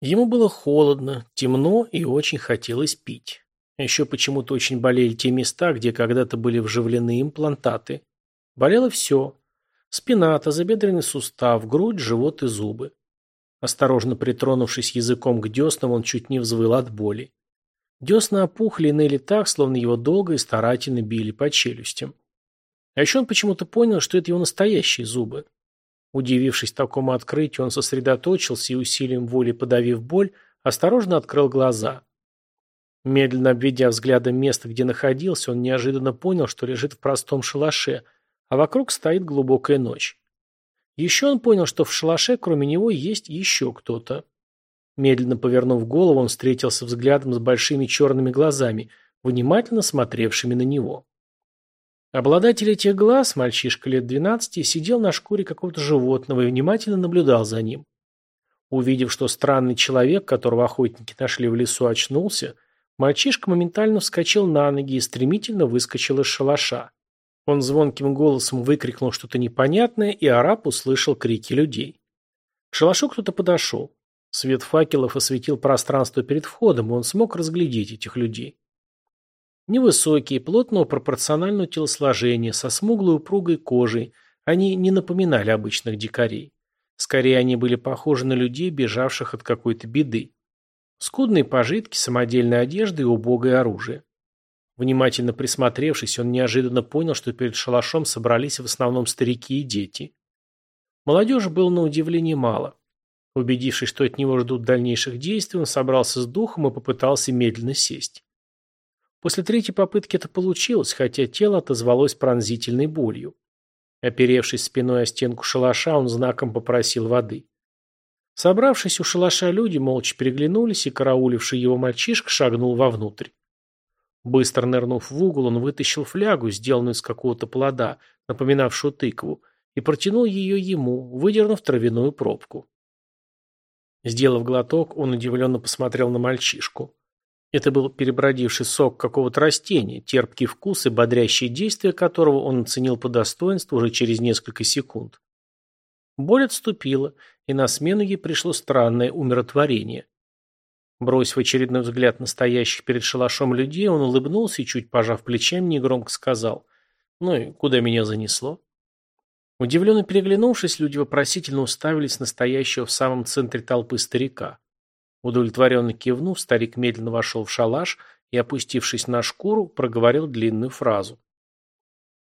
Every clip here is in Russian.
Ему было холодно, темно и очень хотелось пить. Еще почему-то очень болели те места, где когда-то были вживлены имплантаты. Болело все. Спина, тазобедренный сустав, грудь, живот и зубы. Осторожно притронувшись языком к деснам, он чуть не взвыл от боли. Десна опухли и ныли так, словно его долго и старательно били по челюстям. А еще он почему-то понял, что это его настоящие зубы. Удивившись такому открытию, он сосредоточился и усилием воли подавив боль, осторожно открыл глаза. Медленно обведя взглядом место, где находился, он неожиданно понял, что лежит в простом шалаше, а вокруг стоит глубокая ночь. Еще он понял, что в шалаше кроме него есть еще кто-то. Медленно повернув голову, он встретился взглядом с большими черными глазами, внимательно смотревшими на него. Обладатель этих глаз, мальчишка лет двенадцати, сидел на шкуре какого-то животного и внимательно наблюдал за ним. Увидев, что странный человек, которого охотники нашли в лесу, очнулся, мальчишка моментально вскочил на ноги и стремительно выскочил из шалаша. Он звонким голосом выкрикнул что-то непонятное, и араб услышал крики людей. К шалашу кто-то подошел. Свет факелов осветил пространство перед входом, и он смог разглядеть этих людей. Невысокие, плотного пропорционального телосложения, со смуглой упругой кожей, они не напоминали обычных дикарей. Скорее, они были похожи на людей, бежавших от какой-то беды. Скудные пожитки, самодельная одежда и убогое оружие. Внимательно присмотревшись, он неожиданно понял, что перед шалашом собрались в основном старики и дети. Молодежи было на удивление мало. Убедившись, что от него ждут дальнейших действий, он собрался с духом и попытался медленно сесть. После третьей попытки это получилось, хотя тело отозвалось пронзительной болью. Оперевшись спиной о стенку шалаша, он знаком попросил воды. Собравшись у шалаша люди молча переглянулись, и карауливший его мальчишка шагнул вовнутрь. Быстро нырнув в угол, он вытащил флягу, сделанную из какого-то плода, напоминавшую тыкву, и протянул ее ему, выдернув травяную пробку. Сделав глоток, он удивленно посмотрел на мальчишку. Это был перебродивший сок какого-то растения, терпкий вкус и бодрящее действие которого он оценил по достоинству уже через несколько секунд. Боль отступила, и на смену ей пришло странное умиротворение. Бросив очередной взгляд на стоящих перед шалашом людей, он улыбнулся и, чуть пожав плечами, негромко сказал «Ну и куда меня занесло?» Удивленно переглянувшись, люди вопросительно уставились на стоящего в самом центре толпы старика. Удовлетворенно кивнув, старик медленно вошел в шалаш и, опустившись на шкуру, проговорил длинную фразу.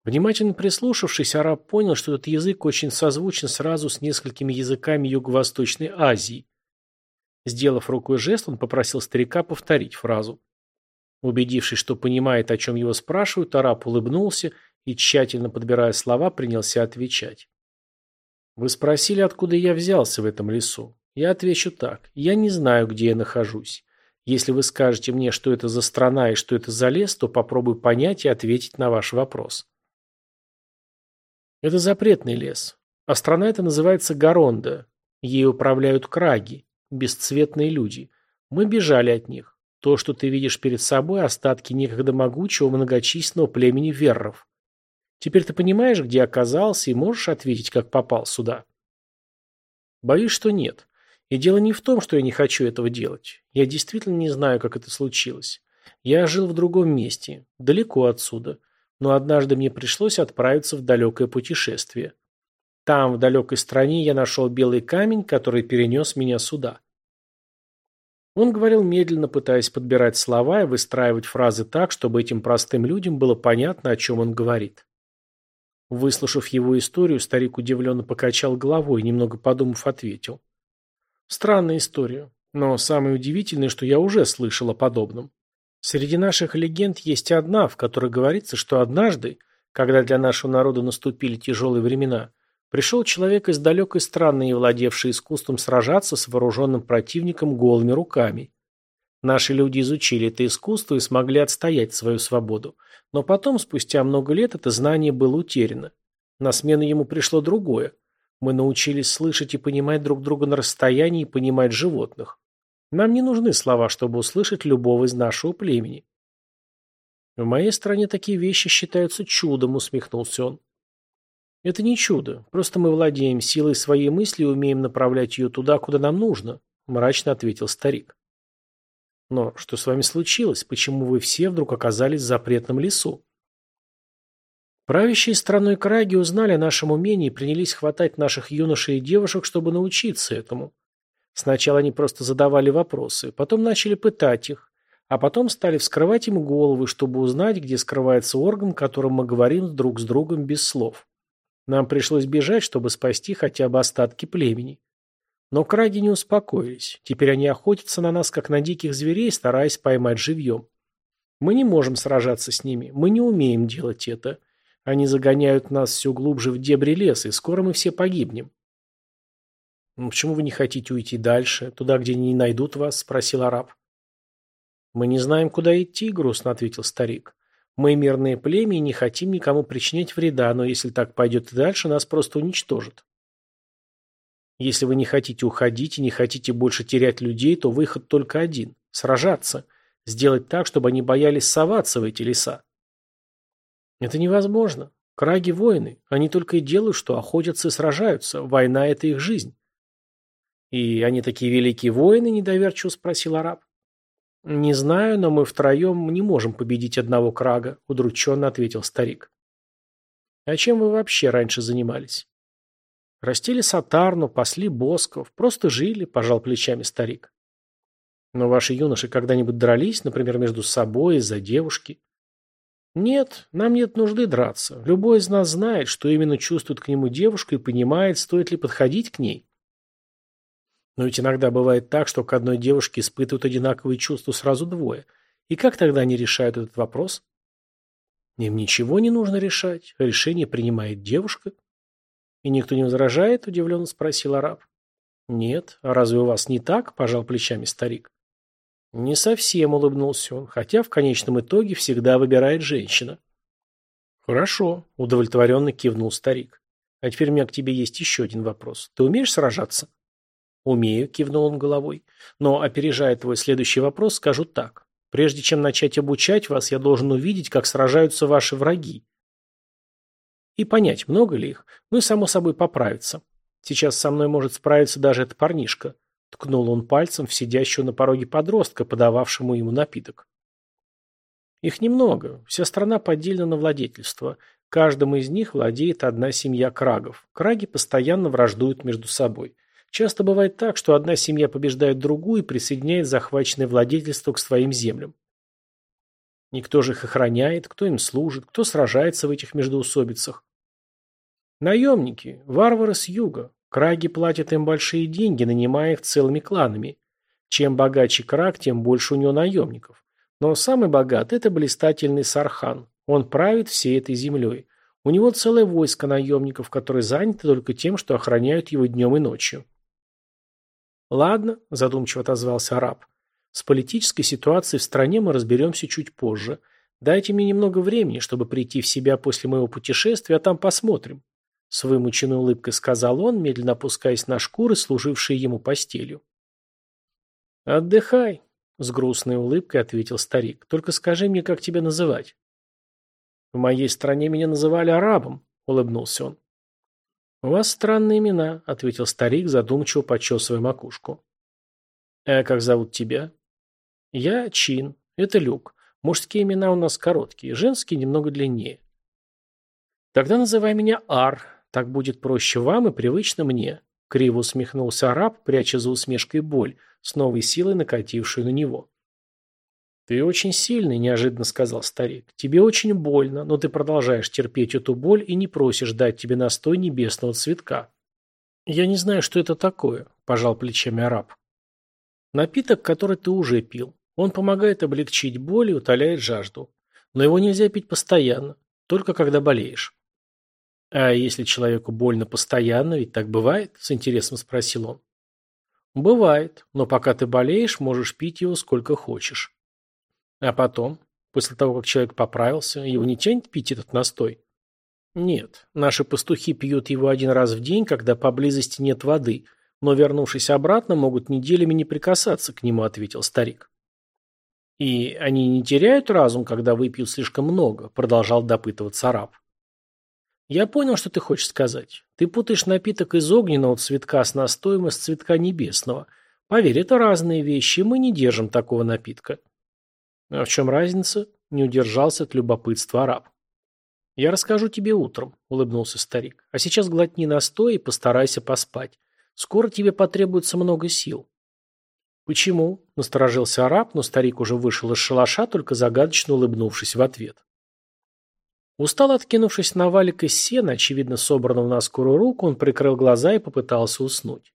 Внимательно прислушавшись, араб понял, что этот язык очень созвучен сразу с несколькими языками Юго-Восточной Азии. Сделав рукой жест, он попросил старика повторить фразу. Убедившись, что понимает, о чем его спрашивают, араб улыбнулся и, тщательно подбирая слова, принялся отвечать. «Вы спросили, откуда я взялся в этом лесу. Я отвечу так. Я не знаю, где я нахожусь. Если вы скажете мне, что это за страна и что это за лес, то попробую понять и ответить на ваш вопрос. Это запретный лес. А страна эта называется Горонда. Ей управляют краги, бесцветные люди. Мы бежали от них. То, что ты видишь перед собой, остатки некогда могучего многочисленного племени верров. Теперь ты понимаешь, где оказался, и можешь ответить, как попал сюда? Боюсь, что нет. И дело не в том, что я не хочу этого делать. Я действительно не знаю, как это случилось. Я жил в другом месте, далеко отсюда. Но однажды мне пришлось отправиться в далекое путешествие. Там, в далекой стране, я нашел белый камень, который перенес меня сюда. Он говорил медленно, пытаясь подбирать слова и выстраивать фразы так, чтобы этим простым людям было понятно, о чем он говорит. Выслушав его историю, старик удивленно покачал головой немного подумав, ответил. Странная история. Но самое удивительное, что я уже слышал о подобном. Среди наших легенд есть одна, в которой говорится, что однажды, когда для нашего народа наступили тяжелые времена, пришел человек из далекой страны, владевший искусством сражаться с вооруженным противником голыми руками. Наши люди изучили это искусство и смогли отстоять свою свободу. Но потом, спустя много лет, это знание было утеряно. На смену ему пришло другое. Мы научились слышать и понимать друг друга на расстоянии и понимать животных. Нам не нужны слова, чтобы услышать любого из нашего племени. В моей стране такие вещи считаются чудом, усмехнулся он. Это не чудо, просто мы владеем силой своей мысли и умеем направлять ее туда, куда нам нужно, – мрачно ответил старик. «Но что с вами случилось? Почему вы все вдруг оказались в запретном лесу?» Правящие страной Краги узнали о нашем умении и принялись хватать наших юношей и девушек, чтобы научиться этому. Сначала они просто задавали вопросы, потом начали пытать их, а потом стали вскрывать им головы, чтобы узнать, где скрывается орган, которым мы говорим друг с другом без слов. Нам пришлось бежать, чтобы спасти хотя бы остатки племени. Но краги не успокоились. Теперь они охотятся на нас, как на диких зверей, стараясь поймать живьем. Мы не можем сражаться с ними, мы не умеем делать это. Они загоняют нас все глубже в дебри леса, и скоро мы все погибнем. «Ну, «Почему вы не хотите уйти дальше, туда, где не найдут вас?» – спросил араб. «Мы не знаем, куда идти», – грустно ответил старик. «Мы мирные племя и не хотим никому причинять вреда, но если так пойдет и дальше, нас просто уничтожат». «Если вы не хотите уходить и не хотите больше терять людей, то выход только один – сражаться, сделать так, чтобы они боялись соваться в эти леса». «Это невозможно. Краги – воины. Они только и делают, что охотятся и сражаются. Война – это их жизнь». «И они такие великие воины?» – недоверчиво спросил араб. «Не знаю, но мы втроем не можем победить одного крага», – удрученно ответил старик. «А чем вы вообще раньше занимались?» «Растили сатарну, пасли босков, просто жили», – пожал плечами старик. «Но ваши юноши когда-нибудь дрались, например, между собой из-за девушки?» «Нет, нам нет нужды драться. Любой из нас знает, что именно чувствует к нему девушка и понимает, стоит ли подходить к ней». Но ведь иногда бывает так, что к одной девушке испытывают одинаковые чувства сразу двое. И как тогда они решают этот вопрос? Им ничего не нужно решать. Решение принимает девушка. И никто не возражает, удивленно спросил араб. Нет, а разве у вас не так? Пожал плечами старик. Не совсем улыбнулся он, хотя в конечном итоге всегда выбирает женщина. Хорошо, удовлетворенно кивнул старик. А теперь у меня к тебе есть еще один вопрос. Ты умеешь сражаться? «Умею», – кивнул он головой. «Но, опережая твой следующий вопрос, скажу так. Прежде чем начать обучать вас, я должен увидеть, как сражаются ваши враги. И понять, много ли их, ну и, само собой, поправиться. Сейчас со мной может справиться даже этот парнишка». Ткнул он пальцем в сидящего на пороге подростка, подававшему ему напиток. Их немного, вся страна поделена на владетельство. Каждому из них владеет одна семья крагов. Краги постоянно враждуют между собой. Часто бывает так, что одна семья побеждает другую и присоединяет захваченное владельство к своим землям. Никто же их охраняет, кто им служит, кто сражается в этих междоусобицах. Наемники, варвары с юга. Краги платят им большие деньги, нанимая их целыми кланами. Чем богаче краг, тем больше у него наемников. Но самый богат – это блистательный Сархан. Он правит всей этой землей. У него целое войско наемников, которые заняты только тем, что охраняют его днем и ночью. «Ладно», – задумчиво отозвался араб. «С политической ситуацией в стране мы разберемся чуть позже. Дайте мне немного времени, чтобы прийти в себя после моего путешествия, а там посмотрим». С вымученной улыбкой сказал он, медленно опускаясь на шкуры, служившие ему постелью. «Отдыхай», — с грустной улыбкой ответил старик. «Только скажи мне, как тебя называть?» «В моей стране меня называли арабом», — улыбнулся он. «У вас странные имена», — ответил старик, задумчиво почесывая макушку. «А как зовут тебя?» «Я Чин. Это Люк. Мужские имена у нас короткие, женские немного длиннее». «Тогда называй меня Ар. Так будет проще вам и привычно мне», — криво усмехнулся араб, пряча за усмешкой боль, с новой силой накатившую на него. «Ты очень сильный», – неожиданно сказал старик. «Тебе очень больно, но ты продолжаешь терпеть эту боль и не просишь дать тебе настой небесного цветка». «Я не знаю, что это такое», – пожал плечами араб. «Напиток, который ты уже пил. Он помогает облегчить боль и утоляет жажду. Но его нельзя пить постоянно, только когда болеешь». «А если человеку больно постоянно, ведь так бывает?» – с интересом спросил он. «Бывает, но пока ты болеешь, можешь пить его сколько хочешь». А потом, после того, как человек поправился, его не тянет пить этот настой? Нет, наши пастухи пьют его один раз в день, когда поблизости нет воды, но, вернувшись обратно, могут неделями не прикасаться к нему, ответил старик. И они не теряют разум, когда выпьют слишком много, продолжал допытываться араб. Я понял, что ты хочешь сказать. Ты путаешь напиток из огненного цветка с настоем из цветка небесного – Поверь, это разные вещи, мы не держим такого напитка. А в чем разница? Не удержался от любопытства араб. Я расскажу тебе утром, улыбнулся старик. А сейчас глотни настой и постарайся поспать. Скоро тебе потребуется много сил. Почему? Насторожился араб, но старик уже вышел из шалаша, только загадочно улыбнувшись в ответ. Устало откинувшись на валик из сена, очевидно собранного на скорую руку, он прикрыл глаза и попытался уснуть.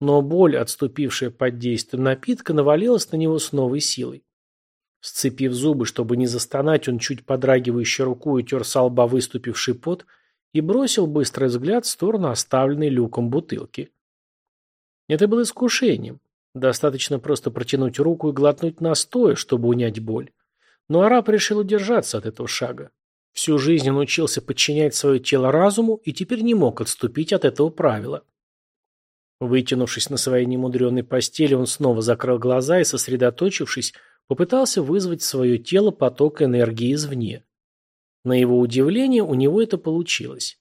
Но боль, отступившая под действием напитка, навалилась на него с новой силой. Сцепив зубы, чтобы не застонать, он чуть подрагивающей рукой утер с лба выступивший пот и бросил быстрый взгляд в сторону оставленной люком бутылки. Это было искушением. Достаточно просто протянуть руку и глотнуть настоя, чтобы унять боль. Но араб решил удержаться от этого шага. Всю жизнь он учился подчинять свое тело разуму и теперь не мог отступить от этого правила. Вытянувшись на своей немудреной постели, он снова закрыл глаза и, сосредоточившись, попытался вызвать в свое тело поток энергии извне. На его удивление, у него это получилось.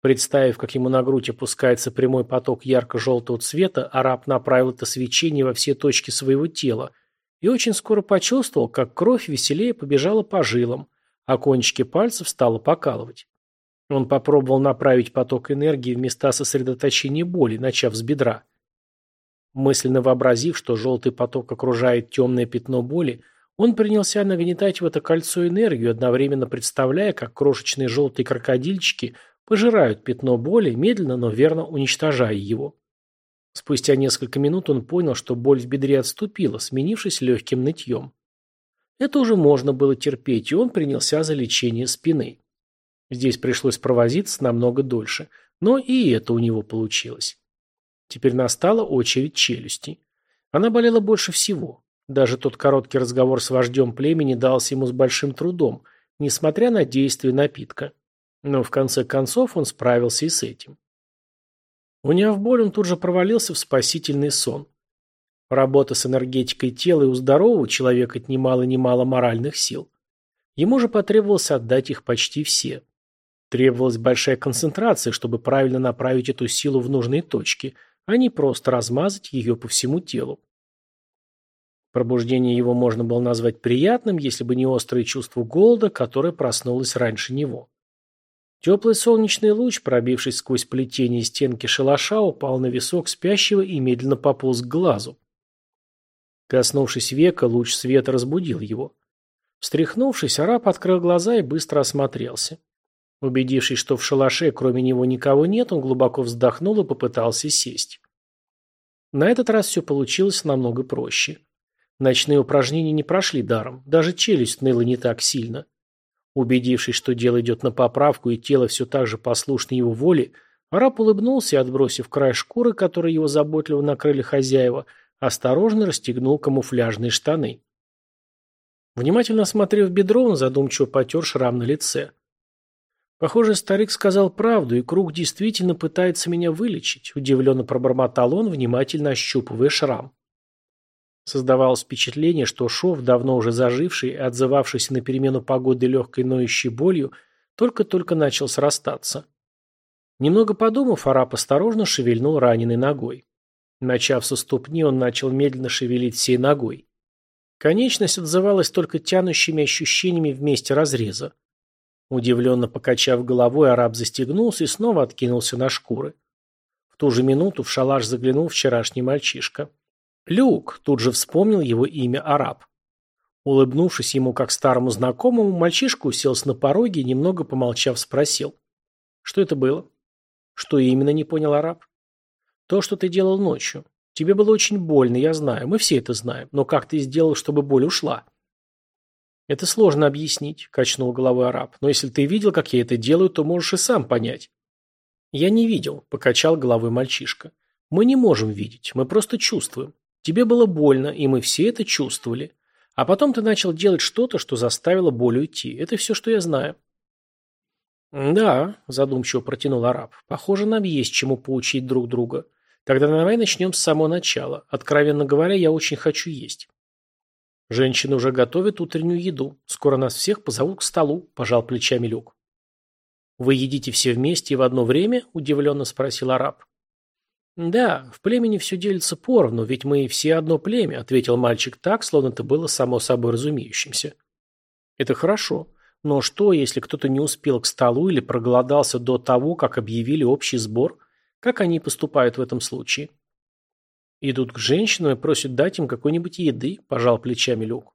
Представив, как ему на грудь опускается прямой поток ярко-желтого цвета, араб направил это свечение во все точки своего тела и очень скоро почувствовал, как кровь веселее побежала по жилам, а кончики пальцев стало покалывать. Он попробовал направить поток энергии в места сосредоточения боли, начав с бедра. Мысленно вообразив, что желтый поток окружает темное пятно боли, он принялся нагнетать в это кольцо энергию, одновременно представляя, как крошечные желтые крокодильчики пожирают пятно боли, медленно, но верно уничтожая его. Спустя несколько минут он понял, что боль в бедре отступила, сменившись легким нытьем. Это уже можно было терпеть, и он принялся за лечение спины. Здесь пришлось провозиться намного дольше, но и это у него получилось. Теперь настала очередь челюсти. Она болела больше всего. Даже тот короткий разговор с вождем племени дался ему с большим трудом, несмотря на действие напитка. Но в конце концов он справился и с этим. Уняв боль, он тут же провалился в спасительный сон. Работа с энергетикой тела и у здорового человека отнимала немало моральных сил. Ему же потребовалось отдать их почти все. Требовалась большая концентрация, чтобы правильно направить эту силу в нужные точки, а не просто размазать ее по всему телу. Пробуждение его можно было назвать приятным, если бы не острое чувство голода, которое проснулось раньше него. Теплый солнечный луч, пробившись сквозь плетение стенки шалаша, упал на висок спящего и медленно пополз к глазу. Коснувшись века, луч света разбудил его. Встряхнувшись, араб открыл глаза и быстро осмотрелся. Убедившись, что в шалаше кроме него никого нет, он глубоко вздохнул и попытался сесть. На этот раз все получилось намного проще. Ночные упражнения не прошли даром, даже челюсть ныла не так сильно. Убедившись, что дело идет на поправку и тело все так же послушно его воле, араб улыбнулся и, отбросив край шкуры, которой его заботливо накрыли хозяева, осторожно расстегнул камуфляжные штаны. Внимательно осмотрев бедро, он задумчиво потер шрам на лице. Похоже, старик сказал правду, и круг действительно пытается меня вылечить, удивленно пробормотал он, внимательно ощупывая шрам. Создавалось впечатление, что шов, давно уже заживший и отзывавшийся на перемену погоды легкой ноющей болью, только-только начал срастаться. Немного подумав, араб осторожно шевельнул раненой ногой. Начав со ступни, он начал медленно шевелить всей ногой. Конечность отзывалась только тянущими ощущениями в месте разреза. Удивленно покачав головой, араб застегнулся и снова откинулся на шкуры. В ту же минуту в шалаш заглянул вчерашний мальчишка. Люк тут же вспомнил его имя араб. Улыбнувшись ему как старому знакомому, мальчишка уселся на пороге и, немного помолчав, спросил. «Что это было?» «Что именно?» – не понял араб. То, что ты делал ночью. Тебе было очень больно, я знаю. Мы все это знаем. Но как ты сделал, чтобы боль ушла? Это сложно объяснить, качнул головой араб. Но если ты видел, как я это делаю, то можешь и сам понять. Я не видел, покачал головой мальчишка. Мы не можем видеть, мы просто чувствуем. Тебе было больно, и мы все это чувствовали. А потом ты начал делать что-то, что заставило боль уйти. Это все, что я знаю. «Да», – задумчиво протянул араб, – «похоже, нам есть чему поучить друг друга. Тогда давай начнем с самого начала. Откровенно говоря, я очень хочу есть. Женщины уже готовят утреннюю еду. Скоро нас всех позовут к столу, пожал плечами Люк. Вы едите все вместе и в одно время? Удивленно спросил араб. Да, в племени все делится поровну, ведь мы все одно племя, ответил мальчик так, словно это было само собой разумеющимся. Это хорошо. Но что, если кто-то не успел к столу или проголодался до того, как объявили общий сбор? Как они поступают в этом случае? Идут к женщинам и просят дать им какой-нибудь еды, пожал плечами Люк.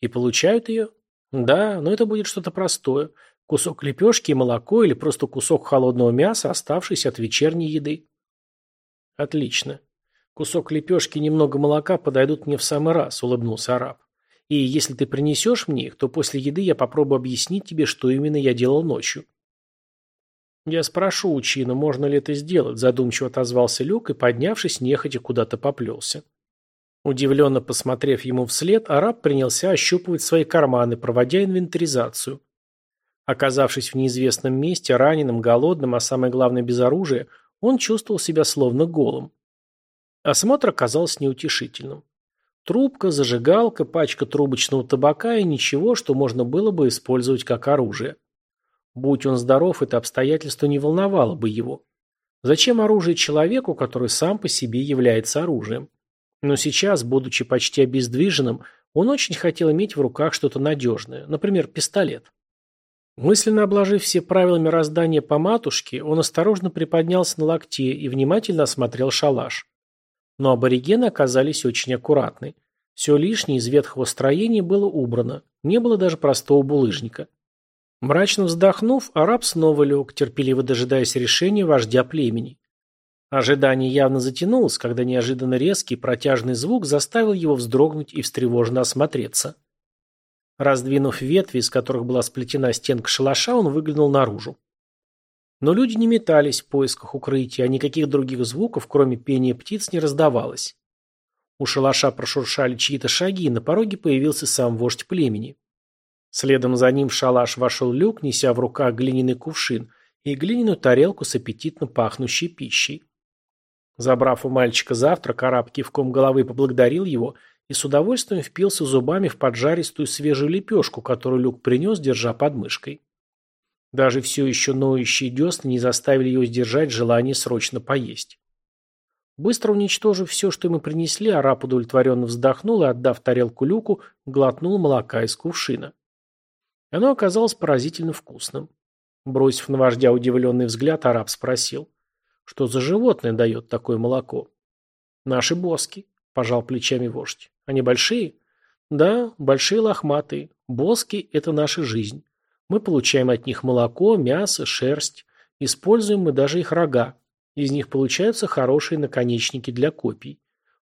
И получают ее? Да, но это будет что-то простое. Кусок лепешки и молоко или просто кусок холодного мяса, оставшийся от вечерней еды. Отлично. Кусок лепешки и немного молока подойдут мне в самый раз, улыбнулся араб. И если ты принесешь мне их, то после еды я попробую объяснить тебе, что именно я делал ночью. Я спрошу у Чина, можно ли это сделать, задумчиво отозвался Люк и, поднявшись, нехотя куда-то поплелся. Удивленно посмотрев ему вслед, араб принялся ощупывать свои карманы, проводя инвентаризацию. Оказавшись в неизвестном месте, раненым, голодным, а самое главное без оружия, он чувствовал себя словно голым. Осмотр оказался неутешительным. Трубка, зажигалка, пачка трубочного табака и ничего, что можно было бы использовать как оружие. Будь он здоров, это обстоятельство не волновало бы его. Зачем оружие человеку, который сам по себе является оружием? Но сейчас, будучи почти обездвиженным, он очень хотел иметь в руках что-то надежное, например, пистолет. Мысленно обложив все правила мироздания по матушке, он осторожно приподнялся на локте и внимательно осмотрел шалаш. Но аборигены оказались очень аккуратны. Все лишнее из ветхого строения было убрано, не было даже простого булыжника. Мрачно вздохнув, араб снова лег, терпеливо дожидаясь решения вождя племени. Ожидание явно затянулось, когда неожиданно резкий протяжный звук заставил его вздрогнуть и встревоженно осмотреться. Раздвинув ветви, из которых была сплетена стенка шалаша, он выглянул наружу. Но люди не метались в поисках укрытия, а никаких других звуков, кроме пения птиц, не раздавалось. У шалаша прошуршали чьи-то шаги, и на пороге появился сам вождь племени. Следом за ним в шалаш вошел люк, неся в руках глиняный кувшин и глиняную тарелку с аппетитно пахнущей пищей. Забрав у мальчика завтрак, араб кивком головы поблагодарил его и с удовольствием впился зубами в поджаристую свежую лепешку, которую люк принес, держа под мышкой. Даже все еще ноющие десны не заставили его сдержать желание срочно поесть. Быстро уничтожив все, что ему принесли, араб удовлетворенно вздохнул и, отдав тарелку люку, глотнул молока из кувшина. Оно оказалось поразительно вкусным. Бросив на вождя удивленный взгляд, араб спросил, что за животное дает такое молоко? Наши боски, пожал плечами вождь. Они большие? Да, большие лохматые. Боски – это наша жизнь. Мы получаем от них молоко, мясо, шерсть. Используем мы даже их рога. Из них получаются хорошие наконечники для копий.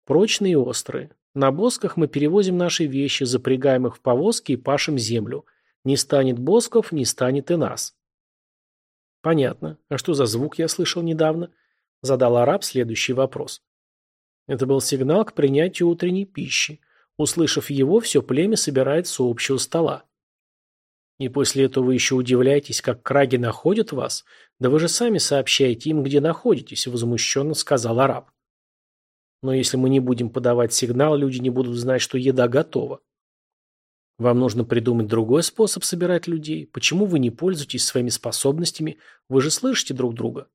Прочные и острые. На босках мы перевозим наши вещи, запрягаем их в повозки и пашем землю. Не станет босков, не станет и нас. Понятно. А что за звук я слышал недавно? Задал араб следующий вопрос. Это был сигнал к принятию утренней пищи. Услышав его, все племя собирается у общего стола. И после этого вы еще удивляетесь, как краги находят вас? Да вы же сами сообщаете им, где находитесь, возмущенно сказал араб. Но если мы не будем подавать сигнал, люди не будут знать, что еда готова. Вам нужно придумать другой способ собирать людей. Почему вы не пользуетесь своими способностями? Вы же слышите друг друга.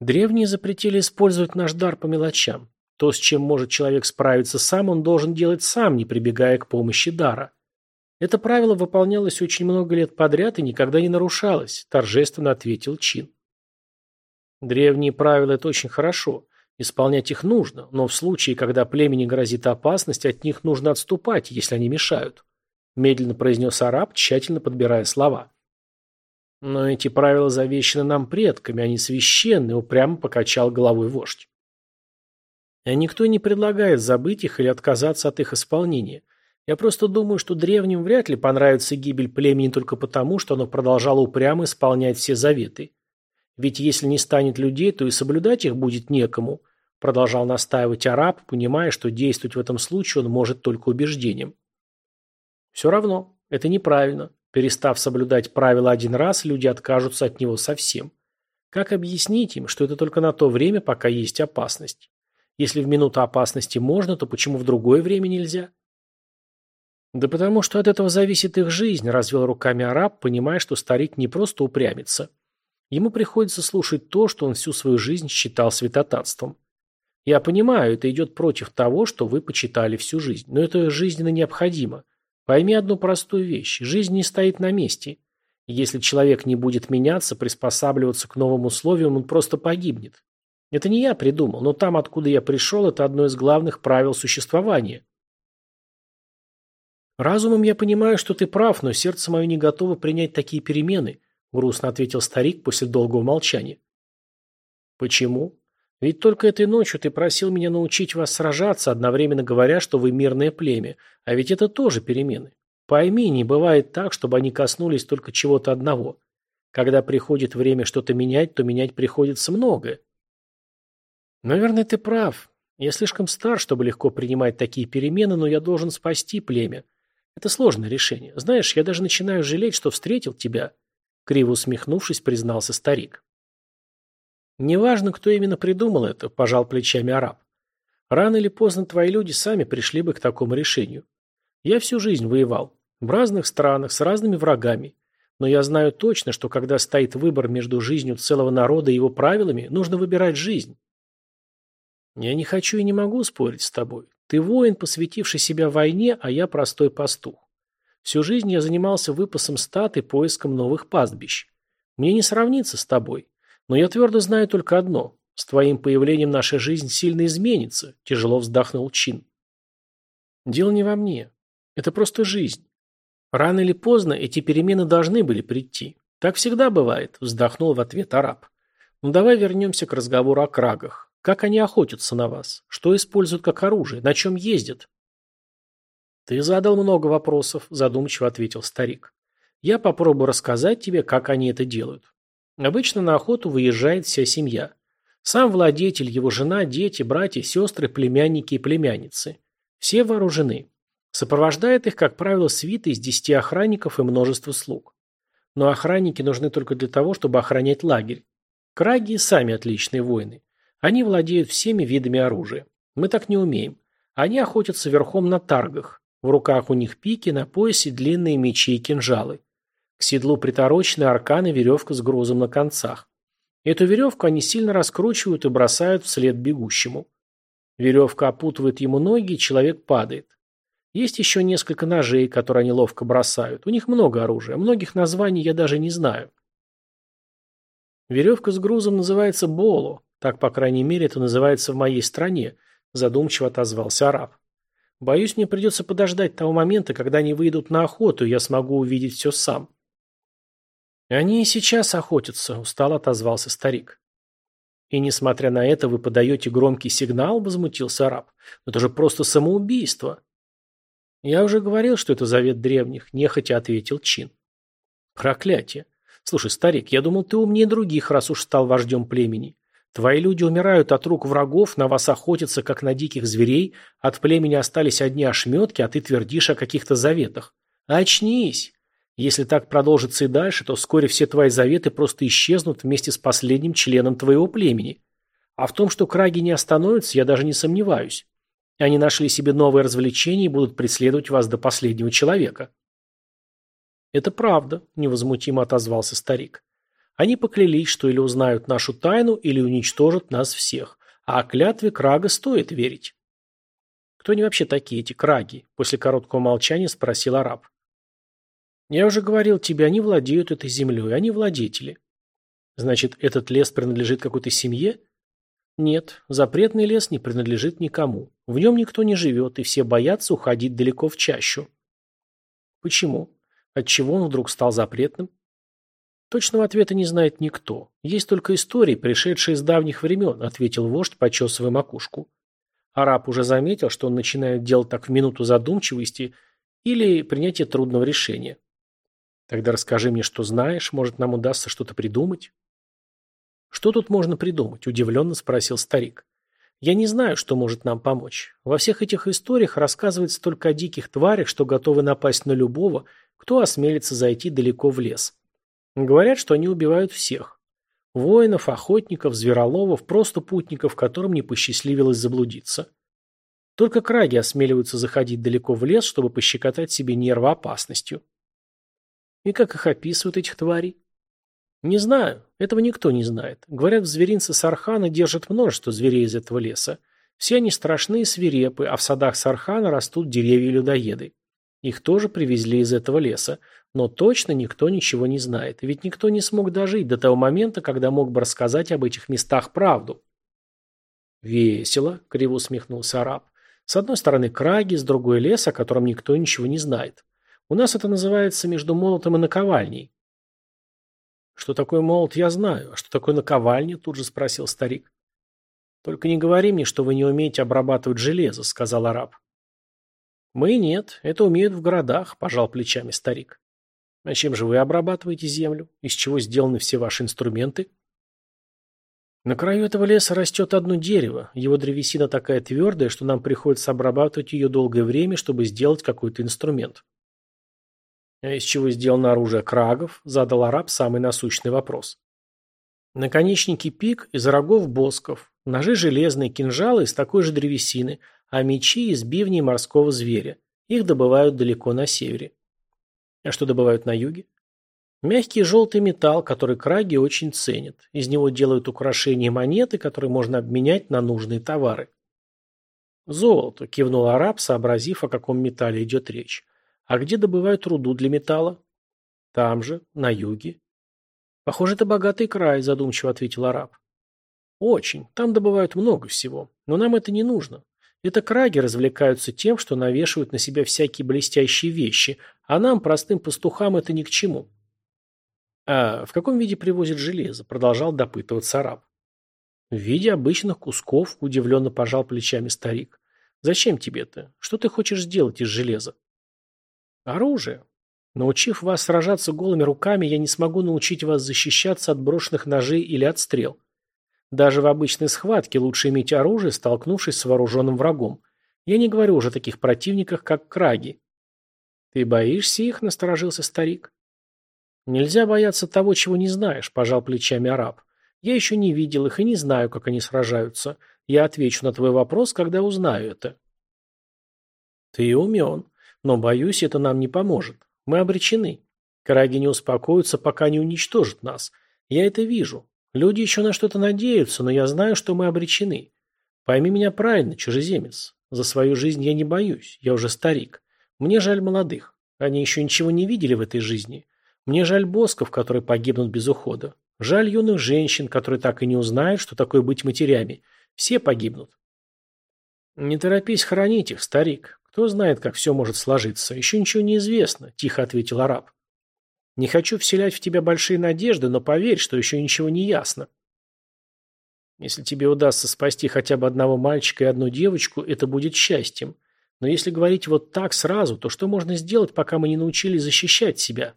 Древние запретили использовать наш дар по мелочам. То, с чем может человек справиться сам, он должен делать сам, не прибегая к помощи дара. Это правило выполнялось очень много лет подряд и никогда не нарушалось, торжественно ответил Чин. Древние правила – это очень хорошо. Исполнять их нужно, но в случае, когда племени грозит опасность, от них нужно отступать, если они мешают. Медленно произнес араб, тщательно подбирая слова. Но эти правила завещаны нам предками, они священны, упрямо покачал головой вождь. А никто не предлагает забыть их или отказаться от их исполнения. Я просто думаю, что древним вряд ли понравится гибель племени только потому, что оно продолжало упрямо исполнять все заветы. Ведь если не станет людей, то и соблюдать их будет некому, продолжал настаивать араб, понимая, что действовать в этом случае он может только убеждением. Все равно, это неправильно. Перестав соблюдать правила один раз, люди откажутся от него совсем. Как объяснить им, что это только на то время, пока есть опасность? Если в минуту опасности можно, то почему в другое время нельзя? Да потому что от этого зависит их жизнь, развел руками араб, понимая, что старик не просто упрямится. Ему приходится слушать то, что он всю свою жизнь считал святотатством. Я понимаю, это идет против того, что вы почитали всю жизнь, но это жизненно необходимо. Пойми одну простую вещь. Жизнь не стоит на месте. Если человек не будет меняться, приспосабливаться к новым условиям, он просто погибнет. Это не я придумал, но там, откуда я пришел, это одно из главных правил существования. Разумом я понимаю, что ты прав, но сердце мое не готово принять такие перемены, грустно ответил старик после долгого молчания. Почему? Ведь только этой ночью ты просил меня научить вас сражаться, одновременно говоря, что вы мирное племя. А ведь это тоже перемены. Пойми, не бывает так, чтобы они коснулись только чего-то одного. Когда приходит время что-то менять, то менять приходится многое. Наверное, ты прав. Я слишком стар, чтобы легко принимать такие перемены, но я должен спасти племя. Это сложное решение. Знаешь, я даже начинаю жалеть, что встретил тебя. Криво усмехнувшись, признался старик. Неважно, кто именно придумал это, пожал плечами араб. Рано или поздно твои люди сами пришли бы к такому решению. Я всю жизнь воевал. В разных странах, с разными врагами. Но я знаю точно, что когда стоит выбор между жизнью целого народа и его правилами, нужно выбирать жизнь. Я не хочу и не могу спорить с тобой. Ты воин, посвятивший себя войне, а я простой пастух. Всю жизнь я занимался выпасом стад и поиском новых пастбищ. Мне не сравниться с тобой. Но я твердо знаю только одно. С твоим появлением наша жизнь сильно изменится, тяжело вздохнул Чин. Дело не во мне. Это просто жизнь. Рано или поздно эти перемены должны были прийти. Так всегда бывает, вздохнул в ответ араб. Ну давай вернемся к разговору о крагах. Как они охотятся на вас? Что используют как оружие? На чем ездят? Ты задал много вопросов, задумчиво ответил старик. Я попробую рассказать тебе, как они это делают. Обычно на охоту выезжает вся семья. Сам владетель, его жена, дети, братья, сестры, племянники и племянницы. Все вооружены. Сопровождает их, как правило, свита из десяти охранников и множество слуг. Но охранники нужны только для того, чтобы охранять лагерь. Краги сами отличные воины. Они владеют всеми видами оружия. Мы так не умеем. Они охотятся верхом на таргах. В руках у них пики, на поясе длинные мечи и кинжалы. К седлу приторочены арканы веревка с грузом на концах. Эту веревку они сильно раскручивают и бросают вслед бегущему. Веревка опутывает ему ноги, и человек падает. Есть еще несколько ножей, которые они ловко бросают. У них много оружия. Многих названий я даже не знаю. Веревка с грузом называется боло. Так, по крайней мере, это называется в моей стране, задумчиво отозвался араб. Боюсь, мне придется подождать того момента, когда они выйдут на охоту, и я смогу увидеть все сам. «Они и сейчас охотятся», – устало отозвался старик. «И несмотря на это вы подаете громкий сигнал?» – возмутился араб. «Это же просто самоубийство». «Я уже говорил, что это завет древних», – нехотя ответил Чин. «Проклятие! Слушай, старик, я думал, ты умнее других, раз уж стал вождем племени. Твои люди умирают от рук врагов, на вас охотятся, как на диких зверей, от племени остались одни ошметки, а ты твердишь о каких-то заветах. Очнись! Если так продолжится и дальше, то вскоре все твои заветы просто исчезнут вместе с последним членом твоего племени. А в том, что краги не остановятся, я даже не сомневаюсь. Они нашли себе новое развлечение и будут преследовать вас до последнего человека. Это правда, невозмутимо отозвался старик. Они поклялись, что или узнают нашу тайну, или уничтожат нас всех. А о клятве Крага стоит верить. Кто они вообще такие, эти краги? После короткого молчания спросил араб. Я уже говорил тебе, они владеют этой землей, они владетели. Значит, этот лес принадлежит какой-то семье? Нет, запретный лес не принадлежит никому. В нем никто не живет, и все боятся уходить далеко в чащу. Почему? Отчего он вдруг стал запретным? Точного ответа не знает никто. Есть только истории, пришедшие из давних времен, ответил вождь, почесывая макушку. Араб уже заметил, что он начинает делать так в минуту задумчивости или принятия трудного решения. Тогда расскажи мне, что знаешь, может, нам удастся что-то придумать. Что тут можно придумать? Удивленно спросил старик. Я не знаю, что может нам помочь. Во всех этих историях рассказывается только о диких тварях, что готовы напасть на любого, кто осмелится зайти далеко в лес. Говорят, что они убивают всех. Воинов, охотников, звероловов, просто путников, которым не посчастливилось заблудиться. Только краги осмеливаются заходить далеко в лес, чтобы пощекотать себе нервы опасностью. И как их описывают, этих тварей? Не знаю. Этого никто не знает. Говорят, в зверинце Сархана держат множество зверей из этого леса. Все они страшные и свирепы, а в садах Сархана растут деревья-людоеды. Их тоже привезли из этого леса. Но точно никто ничего не знает. Ведь никто не смог дожить до того момента, когда мог бы рассказать об этих местах правду. «Весело», — криво усмехнулся араб. «С одной стороны краги, с другой лес, о котором никто ничего не знает. У нас это называется между молотом и наковальней». «Что такое молот, я знаю. А что такое наковальня?» – тут же спросил старик. «Только не говори мне, что вы не умеете обрабатывать железо», – сказал араб. «Мы нет. Это умеют в городах», – пожал плечами старик. «А чем же вы обрабатываете землю? Из чего сделаны все ваши инструменты?» На краю этого леса растет одно дерево. Его древесина такая твердая, что нам приходится обрабатывать ее долгое время, чтобы сделать какой-то инструмент. «А из чего сделано оружие крагов?» – задал араб самый насущный вопрос. Наконечники пик из рогов босков, ножи железные, кинжалы из такой же древесины, а мечи из бивней морского зверя. Их добывают далеко на севере. А что добывают на юге? Мягкий желтый металл, который краги очень ценят. Из него делают украшения и монеты, которые можно обменять на нужные товары. «Золото», – кивнул араб, сообразив, о каком металле идет речь. А где добывают руду для металла? Там же, на юге. Похоже, это богатый край, задумчиво ответил араб. Очень. Там добывают много всего. Но нам это не нужно. Это краги развлекаются тем, что навешивают на себя всякие блестящие вещи, а нам, простым пастухам, это ни к чему. А в каком виде привозят железо? Продолжал допытываться араб. В виде обычных кусков, удивленно пожал плечами старик. Зачем тебе это? Что ты хочешь сделать из железа? Оружие. Научив вас сражаться голыми руками, я не смогу научить вас защищаться от брошенных ножей или от стрел. Даже в обычной схватке лучше иметь оружие, столкнувшись с вооруженным врагом. Я не говорю уже о таких противниках, как краги. Ты боишься их, насторожился старик. Нельзя бояться того, чего не знаешь, пожал плечами араб. Я еще не видел их и не знаю, как они сражаются. Я отвечу на твой вопрос, когда узнаю это. Ты умен. Но, боюсь, это нам не поможет. Мы обречены. Караги не успокоятся, пока не уничтожат нас. Я это вижу. Люди еще на что-то надеются, но я знаю, что мы обречены. Пойми меня правильно, чужеземец. За свою жизнь я не боюсь. Я уже старик. Мне жаль молодых. Они еще ничего не видели в этой жизни. Мне жаль босков, которые погибнут без ухода. Жаль юных женщин, которые так и не узнают, что такое быть матерями. Все погибнут. Не торопись хоронить их, старик. Кто знает, как все может сложиться. Еще ничего не известно, тихо ответил араб. Не хочу вселять в тебя большие надежды, но поверь, что еще ничего не ясно. Если тебе удастся спасти хотя бы одного мальчика и одну девочку, это будет счастьем. Но если говорить вот так сразу, то что можно сделать, пока мы не научились защищать себя?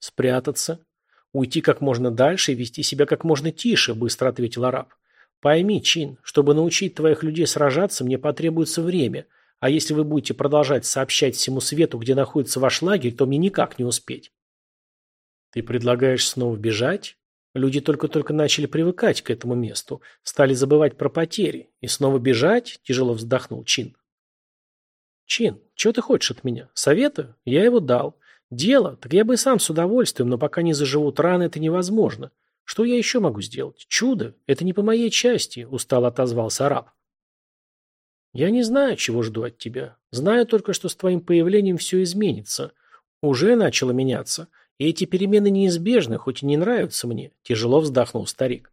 Спрятаться. Уйти как можно дальше и вести себя как можно тише, быстро ответил араб. Пойми, Чин, чтобы научить твоих людей сражаться, мне потребуется время, а если вы будете продолжать сообщать всему свету, где находится ваш лагерь, то мне никак не успеть. Ты предлагаешь снова бежать? Люди только-только начали привыкать к этому месту, стали забывать про потери. И снова бежать? Тяжело вздохнул Чин. Чин, чего ты хочешь от меня? Совета? Я его дал. Дело? Так я бы сам с удовольствием, но пока не заживут раны, это невозможно. Что я еще могу сделать? Чудо? Это не по моей части, устало отозвался араб. Я не знаю, чего жду от тебя. Знаю только, что с твоим появлением все изменится. Уже начало меняться. И эти перемены неизбежны, хоть и не нравятся мне. Тяжело вздохнул старик.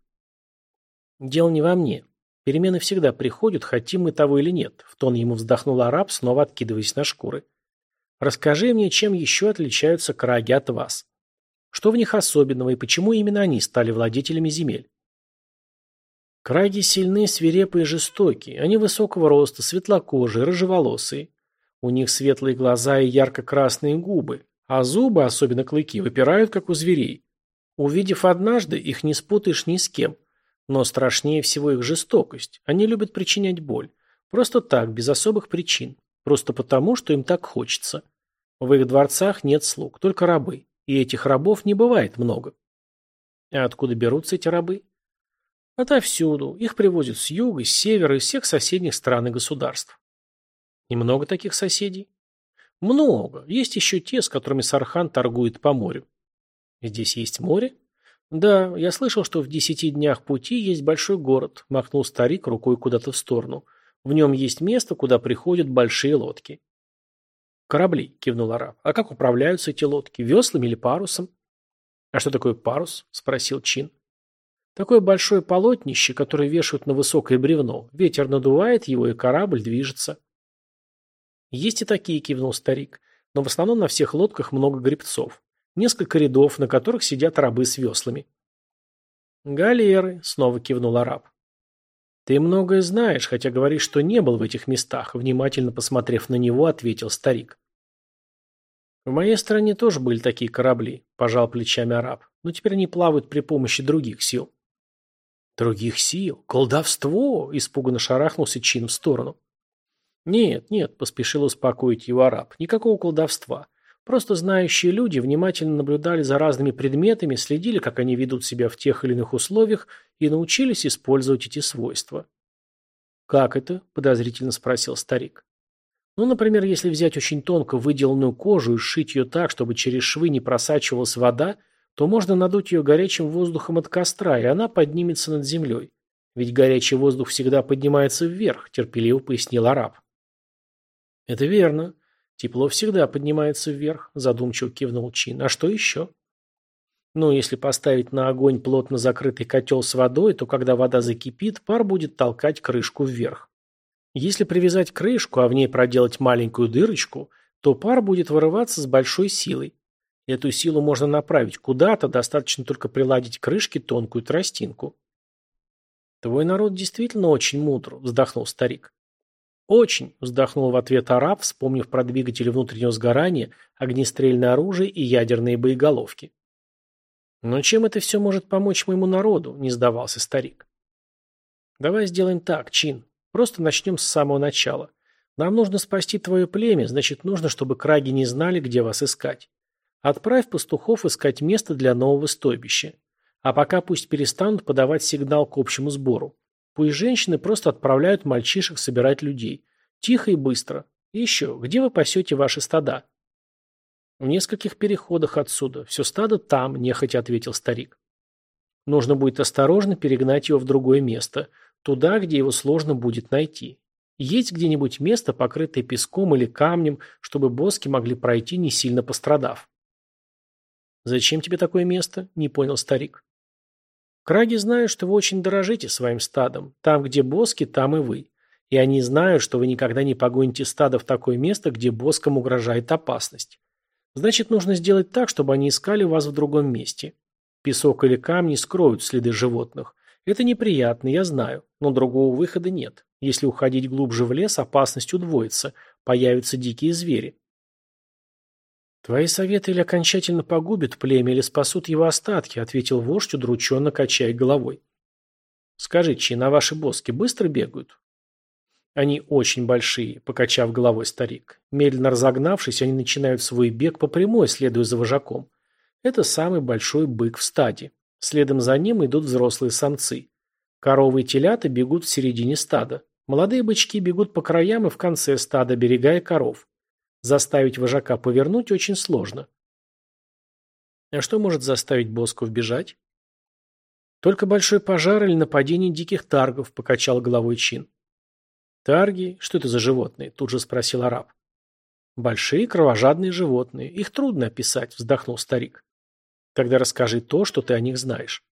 Дело не во мне. Перемены всегда приходят, хотим мы того или нет. В тон ему вздохнул араб, снова откидываясь на шкуры. Расскажи мне, чем еще отличаются краги от вас. Что в них особенного и почему именно они стали владетелями земель? Краги сильны, свирепые и жестокие. Они высокого роста, светлокожие, рыжеволосые. У них светлые глаза и ярко-красные губы, а зубы, особенно клыки, выпирают, как у зверей. Увидев однажды, их не спутаешь ни с кем. Но страшнее всего их жестокость. Они любят причинять боль. Просто так, без особых причин. Просто потому, что им так хочется. В их дворцах нет слуг, только рабы. И этих рабов не бывает много. А откуда берутся эти рабы? Отовсюду. Их привозят с юга, с севера, из всех соседних стран и государств. И много таких соседей? Много. Есть еще те, с которыми Сархан торгует по морю. Здесь есть море? Да, я слышал, что в десяти днях пути есть большой город, махнул старик рукой куда-то в сторону. В нем есть место, куда приходят большие лодки. Корабли, кивнул араб. А как управляются эти лодки? Веслами или парусом? А что такое парус? Спросил Чин. Такое большое полотнище, которое вешают на высокое бревно. Ветер надувает его, и корабль движется. Есть и такие, кивнул старик. Но в основном на всех лодках много гребцов. Несколько рядов, на которых сидят рабы с веслами. «Галеры», — снова кивнул араб. «Ты многое знаешь, хотя говоришь, что не был в этих местах», — внимательно посмотрев на него, ответил старик. «В моей стране тоже были такие корабли», – пожал плечами араб. «Но теперь они плавают при помощи других сил». «Других сил? Колдовство!» – испуганно шарахнулся Чин в сторону. «Нет, нет», – поспешил успокоить его араб. «Никакого колдовства. Просто знающие люди внимательно наблюдали за разными предметами, следили, как они ведут себя в тех или иных условиях и научились использовать эти свойства. «Как это?» – подозрительно спросил старик. Ну, например, если взять очень тонко выделанную кожу и сшить ее так, чтобы через швы не просачивалась вода, то можно надуть ее горячим воздухом от костра, и она поднимется над землей. Ведь горячий воздух всегда поднимается вверх, терпеливо пояснил араб. Это верно. Тепло всегда поднимается вверх, задумчиво кивнул Чин. А что еще? Ну, если поставить на огонь плотно закрытый котел с водой, то когда вода закипит, пар будет толкать крышку вверх. Если привязать крышку, а в ней проделать маленькую дырочку, то пар будет вырываться с большой силой. Эту силу можно направить куда-то, достаточно только приладить к крышке тонкую тростинку. «Твой народ действительно очень мудр», – вздохнул старик. «Очень», – вздохнул в ответ араб, вспомнив про двигатели внутреннего сгорания, огнестрельное оружие и ядерные боеголовки. «Но чем это все может помочь моему народу?» – не сдавался старик. «Давай сделаем так, Чин», Просто начнем с самого начала. Нам нужно спасти твое племя, значит, нужно, чтобы краги не знали, где вас искать. Отправь пастухов искать место для нового стойбища. А пока пусть перестанут подавать сигнал к общему сбору. Пусть женщины просто отправляют мальчишек собирать людей. Тихо и быстро. И еще, где вы пасете ваши стада? В нескольких переходах отсюда. Все стадо там, нехотя ответил старик. Нужно будет осторожно перегнать его в другое место. Туда, где его сложно будет найти. Есть где-нибудь место, покрытое песком или камнем, чтобы боски могли пройти, не сильно пострадав. «Зачем тебе такое место?» – не понял старик. «Краги знают, что вы очень дорожите своим стадом. Там, где боски, там и вы. И они знают, что вы никогда не погоните стадо в такое место, где боскам угрожает опасность. Значит, нужно сделать так, чтобы они искали вас в другом месте. Песок или камни скроют следы животных. Это неприятно, я знаю, но другого выхода нет. Если уходить глубже в лес, опасность удвоится, появятся дикие звери. «Твои советы или окончательно погубят племя, или спасут его остатки», ответил вождь, удрученно качая головой. «Скажи, чьи на ваши боски быстро бегают?» «Они очень большие», – покачав головой старик. Медленно разогнавшись, они начинают свой бег по прямой, следуя за вожаком. Это самый большой бык в стаде. Следом за ним идут взрослые самцы. Коровы и телята бегут в середине стада. Молодые бычки бегут по краям и в конце стада, берегая коров. Заставить вожака повернуть очень сложно. А что может заставить Босков бежать? Только большой пожар или нападение диких таргов, покачал головой Чин. Тарги? Что это за животные? Тут же спросил араб. Большие кровожадные животные. Их трудно описать, вздохнул старик. Тогда расскажи то, что ты о них знаешь.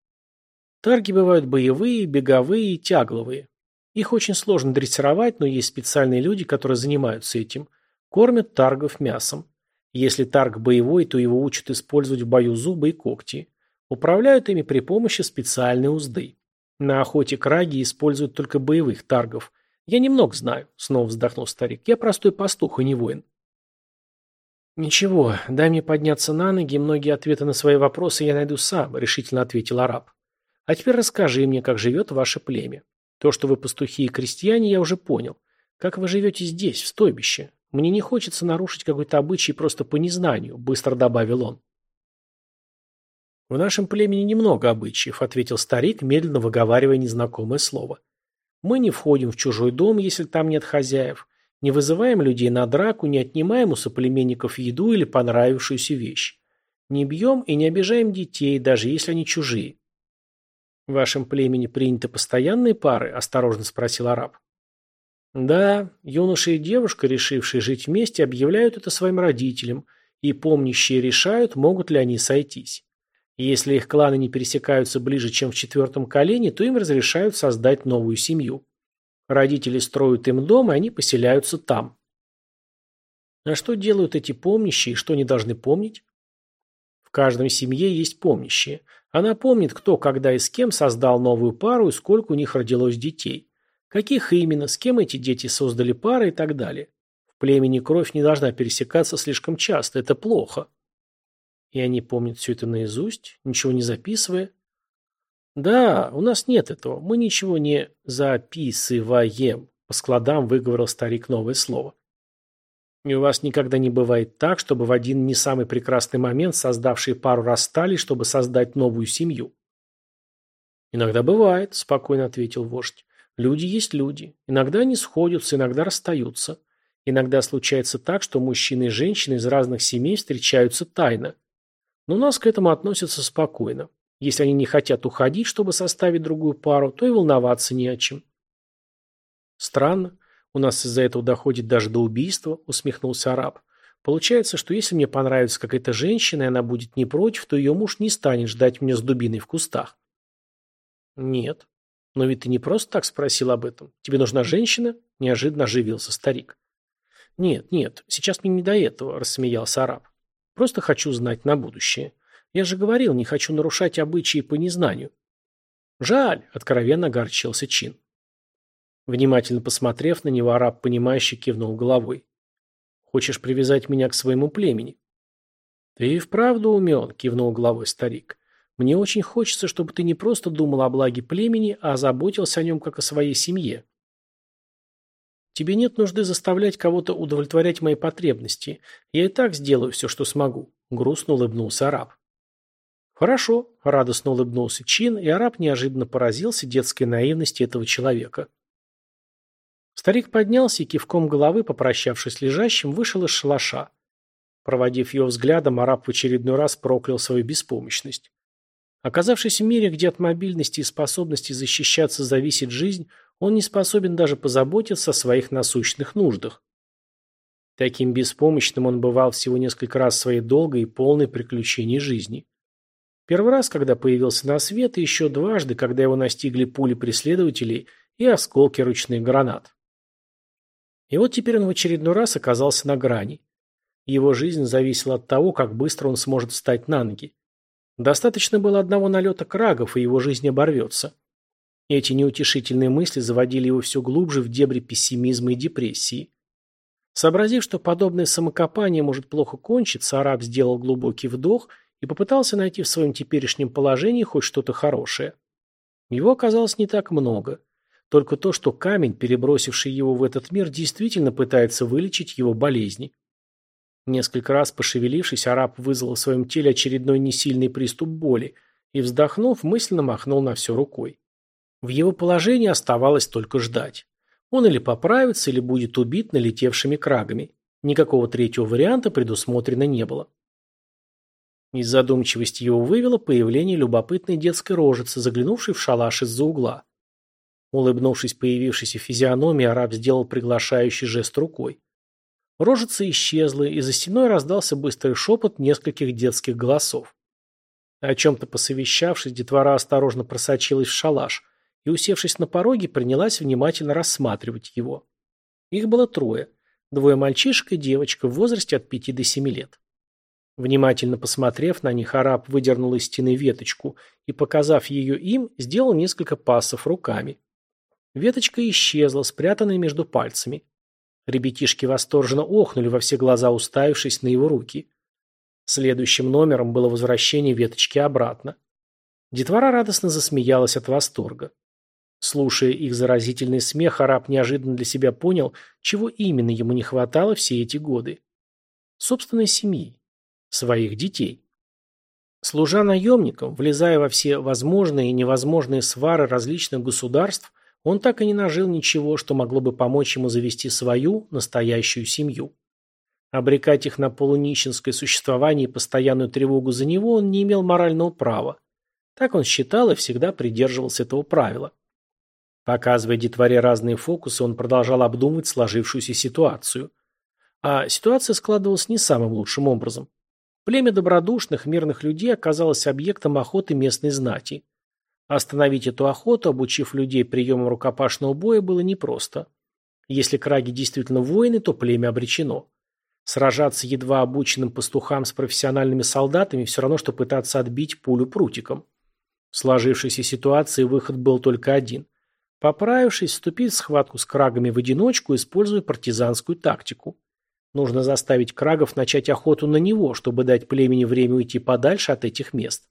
Тарги бывают боевые, беговые и тягловые. Их очень сложно дрессировать, но есть специальные люди, которые занимаются этим. Кормят таргов мясом. Если тарг боевой, то его учат использовать в бою зубы и когти. Управляют ими при помощи специальной узды. На охоте краги используют только боевых таргов. Я немного знаю, снова вздохнул старик. Я простой пастух, и не воин. «Ничего, дай мне подняться на ноги, многие ответы на свои вопросы я найду сам», – решительно ответил араб. «А теперь расскажи мне, как живет ваше племя. То, что вы пастухи и крестьяне, я уже понял. Как вы живете здесь, в стойбище? Мне не хочется нарушить какой-то обычай просто по незнанию», – быстро добавил он. «В нашем племени немного обычаев», – ответил старик, медленно выговаривая незнакомое слово. «Мы не входим в чужой дом, если там нет хозяев. Не вызываем людей на драку, не отнимаем у соплеменников еду или понравившуюся вещь. Не бьем и не обижаем детей, даже если они чужие. В вашем племени приняты постоянные пары? Осторожно спросил араб. Да, юноша и девушка, решившие жить вместе, объявляют это своим родителям, и помнящие решают, могут ли они сойтись. Если их кланы не пересекаются ближе, чем в четвертом колене, то им разрешают создать новую семью. Родители строят им дом, и они поселяются там. А что делают эти помнящие, что они должны помнить? В каждом семье есть помнящие. Она помнит, кто, когда и с кем создал новую пару и сколько у них родилось детей. Каких именно, с кем эти дети создали пары и так далее. В племени кровь не должна пересекаться слишком часто, это плохо. И они помнят все это наизусть, ничего не записывая. «Да, у нас нет этого. Мы ничего не записываем», — по складам выговорил старик новое слово. «И у вас никогда не бывает так, чтобы в один не самый прекрасный момент создавшие пару расстались, чтобы создать новую семью?» «Иногда бывает», — спокойно ответил вождь. «Люди есть люди. Иногда они сходятся, иногда расстаются. Иногда случается так, что мужчины и женщины из разных семей встречаются тайно. Но нас к этому относятся спокойно. Если они не хотят уходить, чтобы составить другую пару, то и волноваться не о чем. Странно. У нас из-за этого доходит даже до убийства, усмехнулся араб. Получается, что если мне понравится какая-то женщина, и она будет не против, то ее муж не станет ждать меня с дубиной в кустах. Нет. Но ведь ты не просто так спросил об этом. Тебе нужна женщина? Неожиданно оживился старик. Нет, нет, сейчас мне не до этого, рассмеялся араб. Просто хочу знать на будущее. Я же говорил, не хочу нарушать обычаи по незнанию. Жаль, откровенно огорчился Чин. Внимательно посмотрев на него, араб, понимающе кивнул головой. Хочешь привязать меня к своему племени? Ты и вправду умен, кивнул головой старик. Мне очень хочется, чтобы ты не просто думал о благе племени, а заботился о нем как о своей семье. Тебе нет нужды заставлять кого-то удовлетворять мои потребности. Я и так сделаю все, что смогу», — грустно улыбнулся араб. «Хорошо», — радостно улыбнулся Чин, и араб неожиданно поразился детской наивности этого человека. Старик поднялся и кивком головы, попрощавшись лежащим, вышел из шалаша. Проводив его взглядом, араб в очередной раз проклял свою беспомощность. Оказавшись в мире, где от мобильности и способности защищаться зависит жизнь, он не способен даже позаботиться о своих насущных нуждах. Таким беспомощным он бывал всего несколько раз в своей долгой и полной приключений жизни. Первый раз, когда появился на свет, и еще дважды, когда его настигли пули преследователей и осколки ручных гранат. И вот теперь он в очередной раз оказался на грани. Его жизнь зависела от того, как быстро он сможет встать на ноги. Достаточно было одного налета крагов, и его жизнь оборвется. Эти неутешительные мысли заводили его все глубже в дебри пессимизма и депрессии. Сообразив, что подобное самокопание может плохо кончиться, араб сделал глубокий вдох и попытался найти в своем теперешнем положении хоть что-то хорошее. Его оказалось не так много. Только то, что камень, перебросивший его в этот мир, действительно пытается вылечить его болезни. Несколько раз пошевелившись, араб вызвал в своем теле очередной несильный приступ боли и, вздохнув, мысленно махнул на все рукой. В его положении оставалось только ждать. Он или поправится, или будет убит налетевшими крагами. Никакого третьего варианта предусмотрено не было. Из задумчивости его вывело появление любопытной детской рожицы, заглянувшей в шалаш из-за угла. Улыбнувшись появившейся физиономии, араб сделал приглашающий жест рукой. Рожица исчезла, и за стеной раздался быстрый шепот нескольких детских голосов. О чем-то посовещавшись, детвора осторожно просочилась в шалаш, и, усевшись на пороге, принялась внимательно рассматривать его. Их было трое. Двое мальчишек и девочка в возрасте от пяти до семи лет. Внимательно посмотрев на них, араб выдернул из стены веточку и, показав ее им, сделал несколько пассов руками. Веточка исчезла, спрятанная между пальцами. Ребятишки восторженно охнули во все глаза, уставившись на его руки. Следующим номером было возвращение веточки обратно. Детвора радостно засмеялась от восторга. Слушая их заразительный смех, араб неожиданно для себя понял, чего именно ему не хватало все эти годы. Собственной семьи. Своих детей. Служа наемником, влезая во все возможные и невозможные свары различных государств, он так и не нажил ничего, что могло бы помочь ему завести свою, настоящую семью. Обрекать их на полунищенское существование и постоянную тревогу за него он не имел морального права. Так он считал и всегда придерживался этого правила. Показывая детворе разные фокусы, он продолжал обдумывать сложившуюся ситуацию. А ситуация складывалась не самым лучшим образом. Племя добродушных, мирных людей оказалось объектом охоты местной знати. Остановить эту охоту, обучив людей приемам рукопашного боя, было непросто. Если краги действительно воины, то племя обречено. Сражаться едва обученным пастухам с профессиональными солдатами все равно, что пытаться отбить пулю прутиком. В сложившейся ситуации выход был только один. Поправившись, вступить в схватку с крагами в одиночку, используя партизанскую тактику. Нужно заставить крагов начать охоту на него, чтобы дать племени время уйти подальше от этих мест.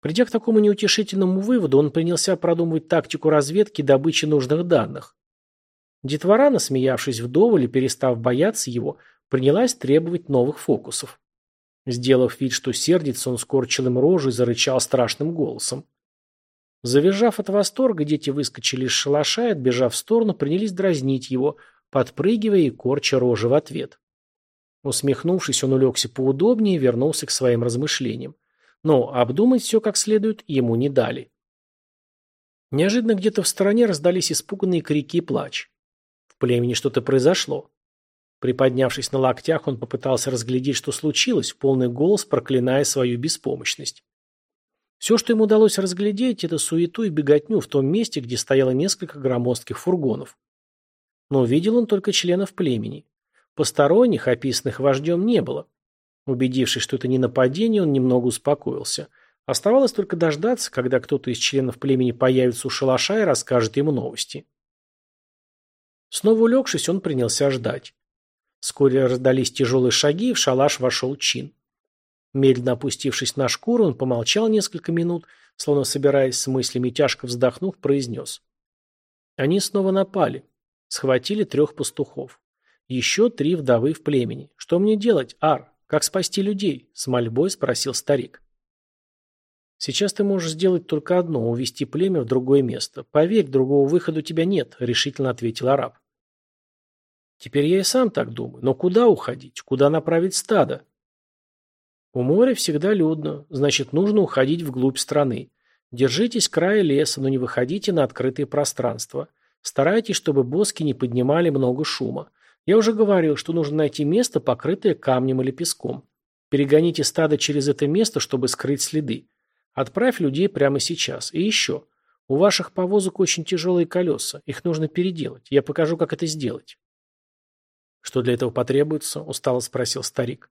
Придя к такому неутешительному выводу, он принялся продумывать тактику разведки и добычи нужных данных. Детвора, насмеявшись вдоволь и перестав бояться его, принялась требовать новых фокусов. Сделав вид, что сердится, он скорчил им рожу и зарычал страшным голосом. Завизжав от восторга, дети выскочили из шалаша и, отбежав в сторону, принялись дразнить его, подпрыгивая и корча рожи в ответ. Усмехнувшись, он улегся поудобнее и вернулся к своим размышлениям. Но обдумать все как следует ему не дали. Неожиданно где-то в стороне раздались испуганные крики и плач. В племени что-то произошло. Приподнявшись на локтях, он попытался разглядеть, что случилось, в полный голос проклиная свою беспомощность. Все, что ему удалось разглядеть, это суету и беготню в том месте, где стояло несколько громоздких фургонов. Но видел он только членов племени. Посторонних, описанных вождем, не было. Убедившись, что это не нападение, он немного успокоился. Оставалось только дождаться, когда кто-то из членов племени появится у шалаша и расскажет ему новости. Снова улегшись, он принялся ждать. Вскоре раздались тяжелые шаги, и в шалаш вошел Чин. Медленно опустившись на шкуру, он помолчал несколько минут, словно собираясь с мыслями, тяжко вздохнув, произнес. Они снова напали. Схватили трех пастухов. Еще три вдовы в племени. Что мне делать, Ар? «Как спасти людей?» – с мольбой спросил старик. «Сейчас ты можешь сделать только одно – увести племя в другое место. Поверь, другого выхода у тебя нет», – решительно ответил араб. «Теперь я и сам так думаю. Но куда уходить? Куда направить стадо?» «У моря всегда людно. Значит, нужно уходить вглубь страны. Держитесь края леса, но не выходите на открытые пространства. Старайтесь, чтобы боски не поднимали много шума. Я уже говорил, что нужно найти место, покрытое камнем или песком. Перегоните стадо через это место, чтобы скрыть следы. Отправь людей прямо сейчас. И еще. У ваших повозок очень тяжелые колеса. Их нужно переделать. Я покажу, как это сделать. Что для этого потребуется? Устало спросил старик.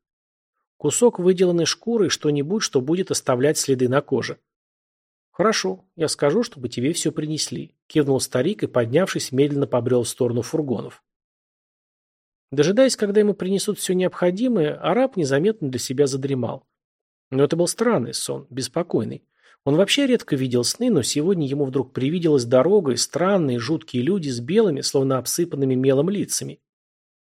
Кусок выделанной шкуры и что-нибудь, что будет оставлять следы на коже. Хорошо, я скажу, чтобы тебе все принесли. Кивнул старик и, поднявшись, медленно побрел в сторону фургонов. Дожидаясь, когда ему принесут все необходимое, араб незаметно для себя задремал. Но это был странный сон, беспокойный. Он вообще редко видел сны, но сегодня ему вдруг привиделась дорога и странные, жуткие люди с белыми, словно обсыпанными мелом лицами.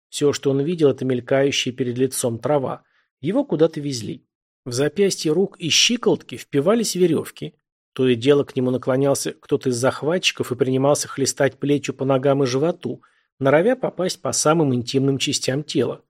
Все, что он видел, это мелькающая перед лицом трава. Его куда-то везли. В запястье рук и щиколотки впивались веревки. То и дело к нему наклонялся кто-то из захватчиков и принимался хлестать плечью по ногам и животу, норовя попасть по самым интимным частям тела.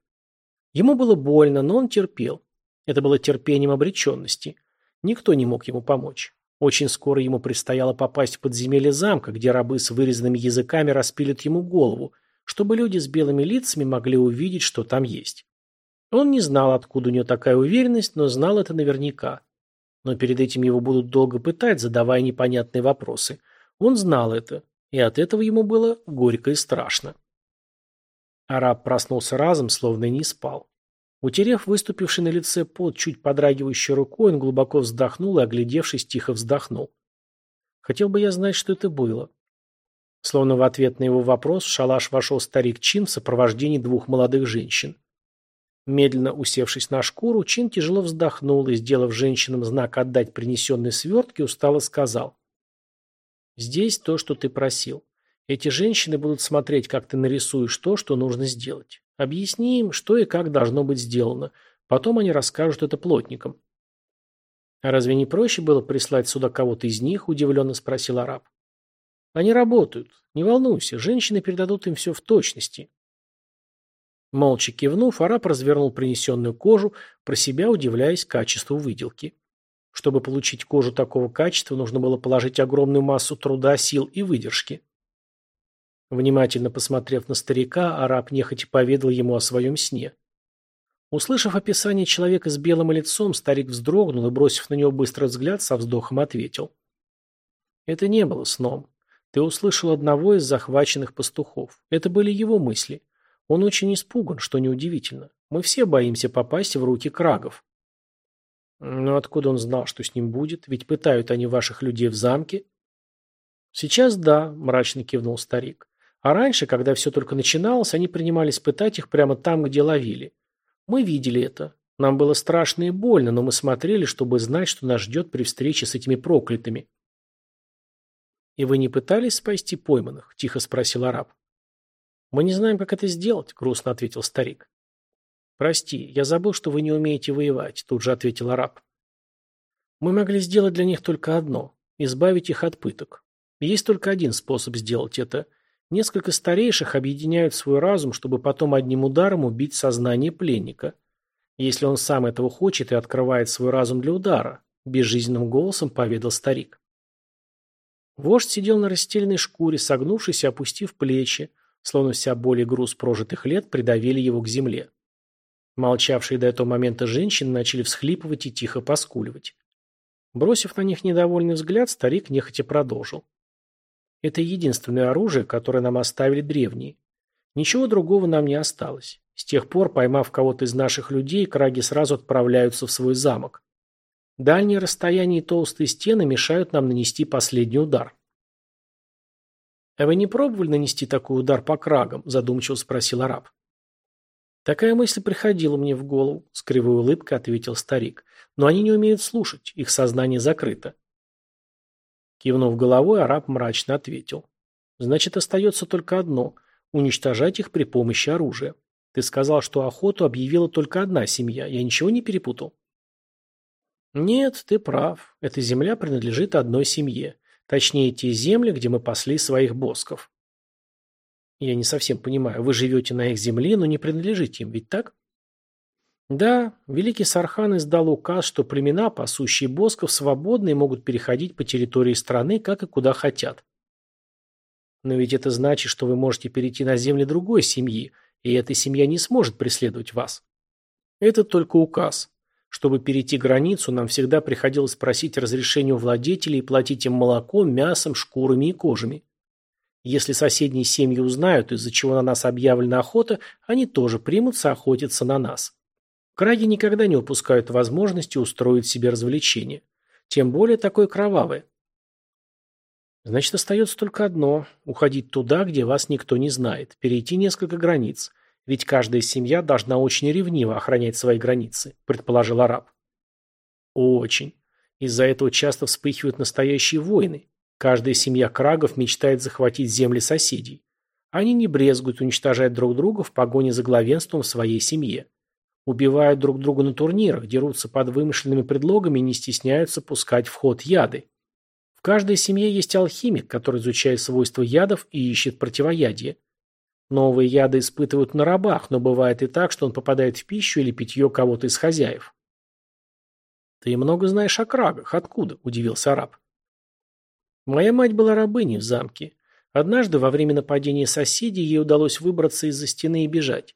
Ему было больно, но он терпел. Это было терпением обреченности. Никто не мог ему помочь. Очень скоро ему предстояло попасть в подземелье замка, где рабы с вырезанными языками распилят ему голову, чтобы люди с белыми лицами могли увидеть, что там есть. Он не знал, откуда у него такая уверенность, но знал это наверняка. Но перед этим его будут долго пытать, задавая непонятные вопросы. Он знал это, и от этого ему было горько и страшно. Араб проснулся разом, словно не спал. Утерев выступивший на лице пот чуть подрагивающей рукой, он глубоко вздохнул и, оглядевшись, тихо вздохнул. Хотел бы я знать, что это было. Словно в ответ на его вопрос в шалаш вошел старик Чин в сопровождении двух молодых женщин. Медленно усевшись на шкуру, Чин тяжело вздохнул и, сделав женщинам знак отдать принесенные свертки, устало сказал. «Здесь то, что ты просил. Эти женщины будут смотреть, как ты нарисуешь то, что нужно сделать. Объясни им, что и как должно быть сделано. Потом они расскажут это плотникам. «А разве не проще было прислать сюда кого-то из них?» – удивленно спросил араб. «Они работают. Не волнуйся, женщины передадут им все в точности». Молча кивнув, араб развернул принесенную кожу, про себя удивляясь качеству выделки. Чтобы получить кожу такого качества, нужно было положить огромную массу труда, сил и выдержки. Внимательно посмотрев на старика, араб нехотя поведал ему о своем сне. Услышав описание человека с белым лицом, старик вздрогнул и, бросив на него быстрый взгляд, со вздохом ответил. «Это не было сном. Ты услышал одного из захваченных пастухов. Это были его мысли. Он очень испуган, что неудивительно. Мы все боимся попасть в руки крагов». «Но откуда он знал, что с ним будет? Ведь пытают они ваших людей в замке?» «Сейчас да», – мрачно кивнул старик. «А раньше, когда все только начиналось, они принимались пытать их прямо там, где ловили. Мы видели это. Нам было страшно и больно, но мы смотрели, чтобы знать, что нас ждет при встрече с этими проклятыми. «И вы не пытались спасти пойманных?» – тихо спросил араб. «Мы не знаем, как это сделать», – грустно ответил старик. «Прости, я забыл, что вы не умеете воевать», – тут же ответил араб. «Мы могли сделать для них только одно – избавить их от пыток. Есть только один способ сделать это – Несколько старейших объединяют свой разум, чтобы потом одним ударом убить сознание пленника. Если он сам этого хочет и открывает свой разум для удара, безжизненным голосом поведал старик. Вождь сидел на расстеленной шкуре, согнувшись и опустив плечи, словно вся боль и груз прожитых лет придавили его к земле. Молчавшие до этого момента женщины начали всхлипывать и тихо поскуливать. Бросив на них недовольный взгляд, старик нехотя продолжил. Это единственное оружие, которое нам оставили древние. Ничего другого нам не осталось. С тех пор, поймав кого-то из наших людей, краги сразу отправляются в свой замок. Дальние расстояния и толстые стены мешают нам нанести последний удар. «А вы не пробовали нанести такой удар по крагам?» – задумчиво спросил араб. «Такая мысль приходила мне в голову», – с кривой улыбкой ответил старик. «Но они не умеют слушать, их сознание закрыто. Кивнув головой, араб мрачно ответил. Значит, остается только одно – уничтожать их при помощи оружия. Ты сказал, что охоту объявила только одна семья. Я ничего не перепутал? Нет, ты прав. Эта земля принадлежит одной семье. Точнее, те земли, где мы пасли своих босков. Я не совсем понимаю. Вы живете на их земле, но не принадлежите им, ведь так? Да, великий Сархан издал указ, что племена, пасущие босков, свободны и могут переходить по территории страны, как и куда хотят. Но ведь это значит, что вы можете перейти на земли другой семьи, и эта семья не сможет преследовать вас. Это только указ. Чтобы перейти границу, нам всегда приходилось просить разрешения у владетелей и платить им молоком, мясом, шкурами и кожами. Если соседние семьи узнают, из-за чего на нас объявлена охота, они тоже примутся охотиться на нас. Краги никогда не упускают возможности устроить себе развлечение. Тем более такое кровавое. Значит, остается только одно – уходить туда, где вас никто не знает, перейти несколько границ. Ведь каждая семья должна очень ревниво охранять свои границы, предположил араб. Очень. Из-за этого часто вспыхивают настоящие войны. Каждая семья крагов мечтает захватить земли соседей. Они не брезгуют уничтожать друг друга в погоне за главенством в своей семье. Убивают друг друга на турнирах, дерутся под вымышленными предлогами и не стесняются пускать в ход яды. В каждой семье есть алхимик, который изучает свойства ядов и ищет противоядие. Новые яды испытывают на рабах, но бывает и так, что он попадает в пищу или питье кого-то из хозяев. «Ты много знаешь о крагах. Откуда?» – удивился араб. «Моя мать была рабыней в замке. Однажды, во время нападения соседей, ей удалось выбраться из-за стены и бежать.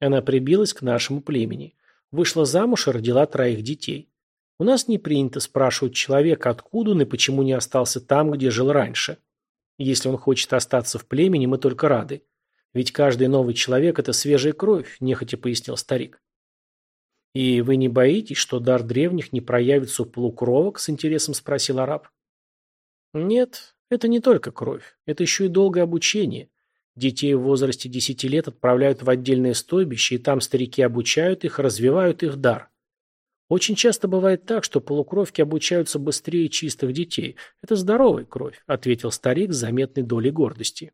Она прибилась к нашему племени. Вышла замуж и родила троих детей. У нас не принято спрашивать человека, откуда он и почему не остался там, где жил раньше. Если он хочет остаться в племени, мы только рады. Ведь каждый новый человек – это свежая кровь, нехотя пояснил старик. «И вы не боитесь, что дар древних не проявится у полукровок?» – с интересом спросил араб. «Нет, это не только кровь. Это еще и долгое обучение. Детей в возрасте 10 лет отправляют в отдельное стойбище, и там старики обучают их, развивают их дар. Очень часто бывает так, что полукровки обучаются быстрее чистых детей. Это здоровая кровь, ответил старик с заметной долей гордости.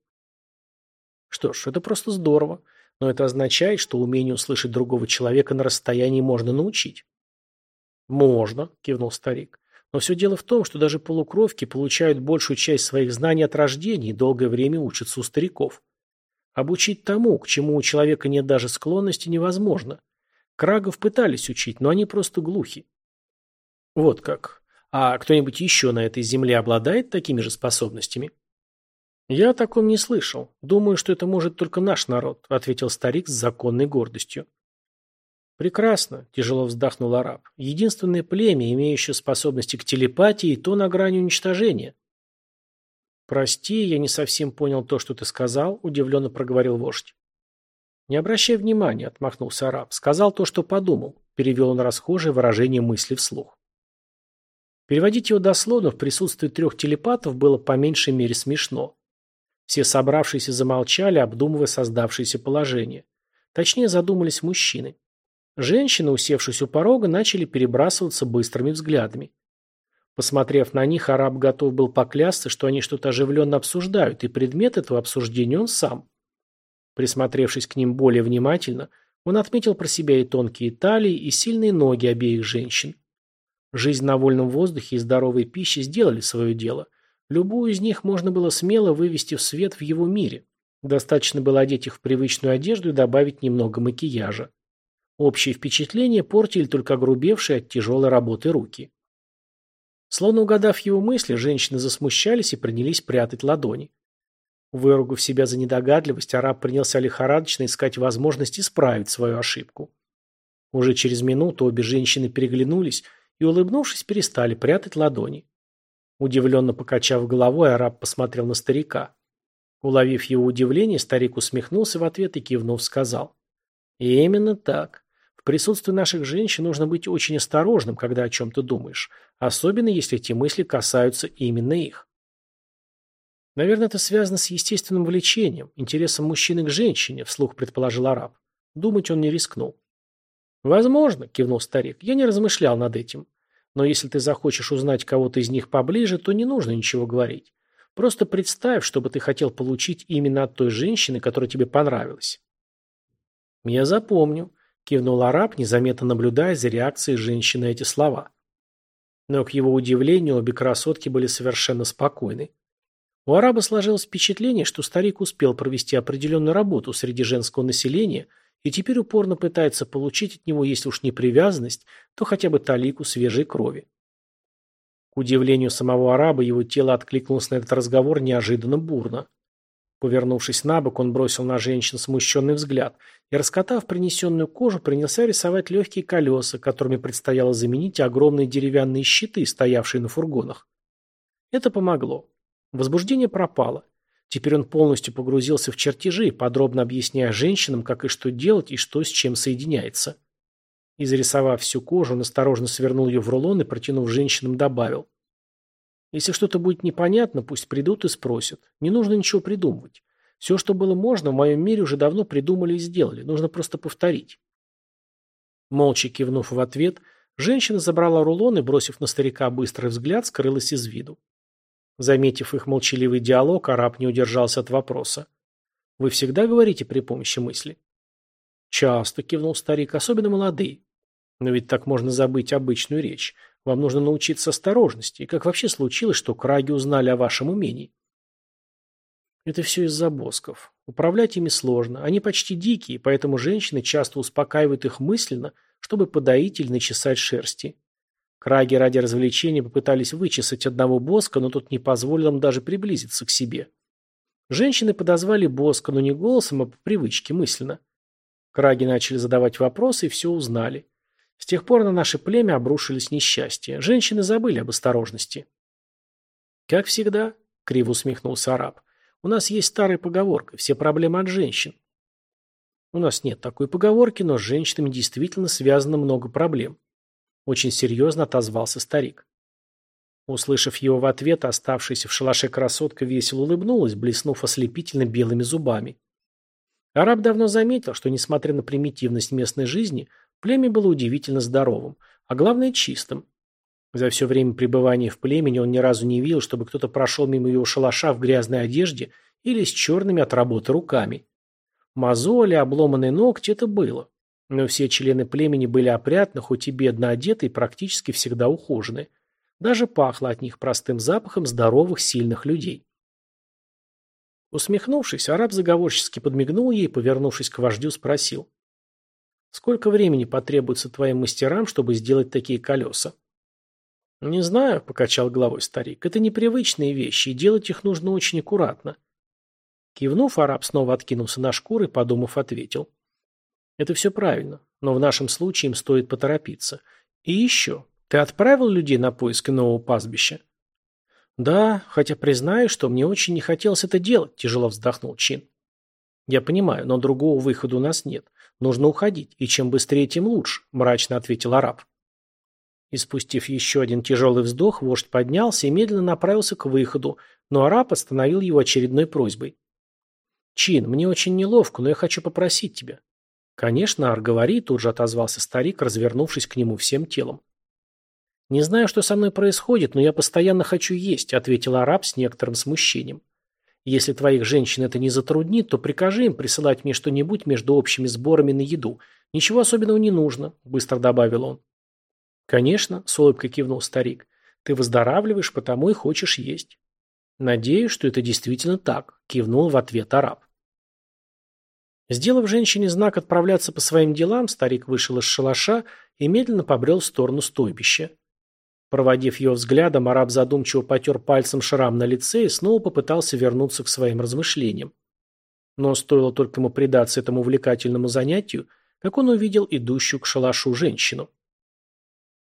Что ж, это просто здорово, но это означает, что умение услышать другого человека на расстоянии можно научить. Можно, кивнул старик. Но все дело в том, что даже полукровки получают большую часть своих знаний от рождения и долгое время учатся у стариков. Обучить тому, к чему у человека нет даже склонности, невозможно. Крагов пытались учить, но они просто глухи. Вот как. А кто-нибудь еще на этой земле обладает такими же способностями? Я о таком не слышал. Думаю, что это может только наш народ, ответил старик с законной гордостью. Прекрасно, тяжело вздохнул араб. Единственное племя, имеющее способности к телепатии, то на грани уничтожения. Прости, я не совсем понял то, что ты сказал, удивленно проговорил вождь. Не обращай внимания, отмахнулся араб. Сказал то, что подумал. Перевел он расхожее выражение мысли вслух. Переводить его дословно в присутствии трех телепатов было по меньшей мере смешно. Все собравшиеся замолчали, обдумывая создавшееся положение. Точнее, задумались мужчины. Женщины, усевшись у порога, начали перебрасываться быстрыми взглядами. Посмотрев на них, араб готов был поклясться, что они что-то оживленно обсуждают, и предмет этого обсуждения он сам. Присмотревшись к ним более внимательно, он отметил про себя и тонкие талии, и сильные ноги обеих женщин. Жизнь на вольном воздухе и здоровой пищи сделали свое дело. Любую из них можно было смело вывести в свет в его мире. Достаточно было одеть их в привычную одежду и добавить немного макияжа. Общее впечатление портили только огрубевшие от тяжелой работы руки. Словно угадав его мысли, женщины засмущались и принялись прятать ладони. Выругав себя за недогадливость, араб принялся лихорадочно искать возможность исправить свою ошибку. Уже через минуту обе женщины переглянулись и, улыбнувшись, перестали прятать ладони. Удивленно покачав головой, араб посмотрел на старика. Уловив его удивление, старик усмехнулся в ответ и кивнув сказал. «И именно так. В присутствии наших женщин нужно быть очень осторожным, когда о чем-то думаешь, особенно если эти мысли касаются именно их. Наверное, это связано с естественным влечением, интересом мужчины к женщине, вслух предположил араб. Думать он не рискнул. Возможно, кивнул старик, я не размышлял над этим. Но если ты захочешь узнать кого-то из них поближе, то не нужно ничего говорить. Просто представь, что бы ты хотел получить именно от той женщины, которая тебе понравилась. Я запомню. Кивнул араб, незаметно наблюдая за реакцией женщины эти слова. Но, к его удивлению, обе красотки были совершенно спокойны. У араба сложилось впечатление, что старик успел провести определенную работу среди женского населения и теперь упорно пытается получить от него, если уж не привязанность, то хотя бы талику свежей крови. К удивлению самого араба, его тело откликнулось на этот разговор неожиданно бурно. Повернувшись на бок, он бросил на женщин смущенный взгляд и, раскатав принесенную кожу, принялся рисовать легкие колеса, которыми предстояло заменить огромные деревянные щиты, стоявшие на фургонах. Это помогло. Возбуждение пропало. Теперь он полностью погрузился в чертежи, подробно объясняя женщинам, как и что делать и что с чем соединяется. Изрисовав всю кожу, он осторожно свернул ее в рулон и, протянув женщинам, добавил. Если что-то будет непонятно, пусть придут и спросят. Не нужно ничего придумывать. Все, что было можно, в моем мире уже давно придумали и сделали. Нужно просто повторить. Молча кивнув в ответ, женщина забрала рулон и, бросив на старика быстрый взгляд, скрылась из виду. Заметив их молчаливый диалог, араб не удержался от вопроса. «Вы всегда говорите при помощи мысли?» «Часто», — кивнул старик, — «особенно молодые. Но ведь так можно забыть обычную речь. Вам нужно научиться осторожности. И как вообще случилось, что краги узнали о вашем умении? Это все из-за босков. Управлять ими сложно. Они почти дикие, поэтому женщины часто успокаивают их мысленно, чтобы подоить или начесать шерсти. Краги ради развлечения попытались вычесать одного боска, но тот не позволил им даже приблизиться к себе. Женщины подозвали боска, но не голосом, а по привычке, мысленно. Краги начали задавать вопросы и все узнали. С тех пор на наше племя обрушились несчастья. Женщины забыли об осторожности. «Как всегда», — криво усмехнулся араб, — «у нас есть старая поговорка, все проблемы от женщин». «У нас нет такой поговорки, но с женщинами действительно связано много проблем». Очень серьезно отозвался старик. Услышав его в ответ, оставшаяся в шалаше красотка весело улыбнулась, блеснув ослепительно белыми зубами. Араб давно заметил, что, несмотря на примитивность местной жизни, Племя было удивительно здоровым, а главное чистым. За все время пребывания в племени он ни разу не видел, чтобы кто-то прошел мимо его шалаша в грязной одежде или с черными от работы руками. Мозоли, обломанные ногти – это было. Но все члены племени были опрятны, хоть и бедно одеты и практически всегда ухожены. Даже пахло от них простым запахом здоровых, сильных людей. Усмехнувшись, араб заговорчески подмигнул ей и, повернувшись к вождю, спросил. «Сколько времени потребуется твоим мастерам, чтобы сделать такие колеса?» «Не знаю», — покачал головой старик. «Это непривычные вещи, и делать их нужно очень аккуратно». Кивнув, араб снова откинулся на шкуры, подумав, ответил. «Это все правильно, но в нашем случае им стоит поторопиться. И еще, ты отправил людей на поиски нового пастбища?» «Да, хотя признаю, что мне очень не хотелось это делать», – тяжело вздохнул Чин. «Я понимаю, но другого выхода у нас нет. Нужно уходить, и чем быстрее, тем лучше», – мрачно ответил араб. И спустив еще один тяжелый вздох, вождь поднялся и медленно направился к выходу, но араб остановил его очередной просьбой. «Чин, мне очень неловко, но я хочу попросить тебя». «Конечно, Ар, говори», – тут же отозвался старик, развернувшись к нему всем телом. «Не знаю, что со мной происходит, но я постоянно хочу есть», ответил араб с некоторым смущением. «Если твоих женщин это не затруднит, то прикажи им присылать мне что-нибудь между общими сборами на еду. Ничего особенного не нужно», быстро добавил он. «Конечно», — с улыбкой кивнул старик. «Ты выздоравливаешь, потому и хочешь есть». «Надеюсь, что это действительно так», — кивнул в ответ араб. Сделав женщине знак отправляться по своим делам, старик вышел из шалаша и медленно побрел в сторону стойбища. Проводив ее взглядом, араб задумчиво потер пальцем шрам на лице и снова попытался вернуться к своим размышлениям. Но стоило только ему предаться этому увлекательному занятию, как он увидел идущую к шалашу женщину.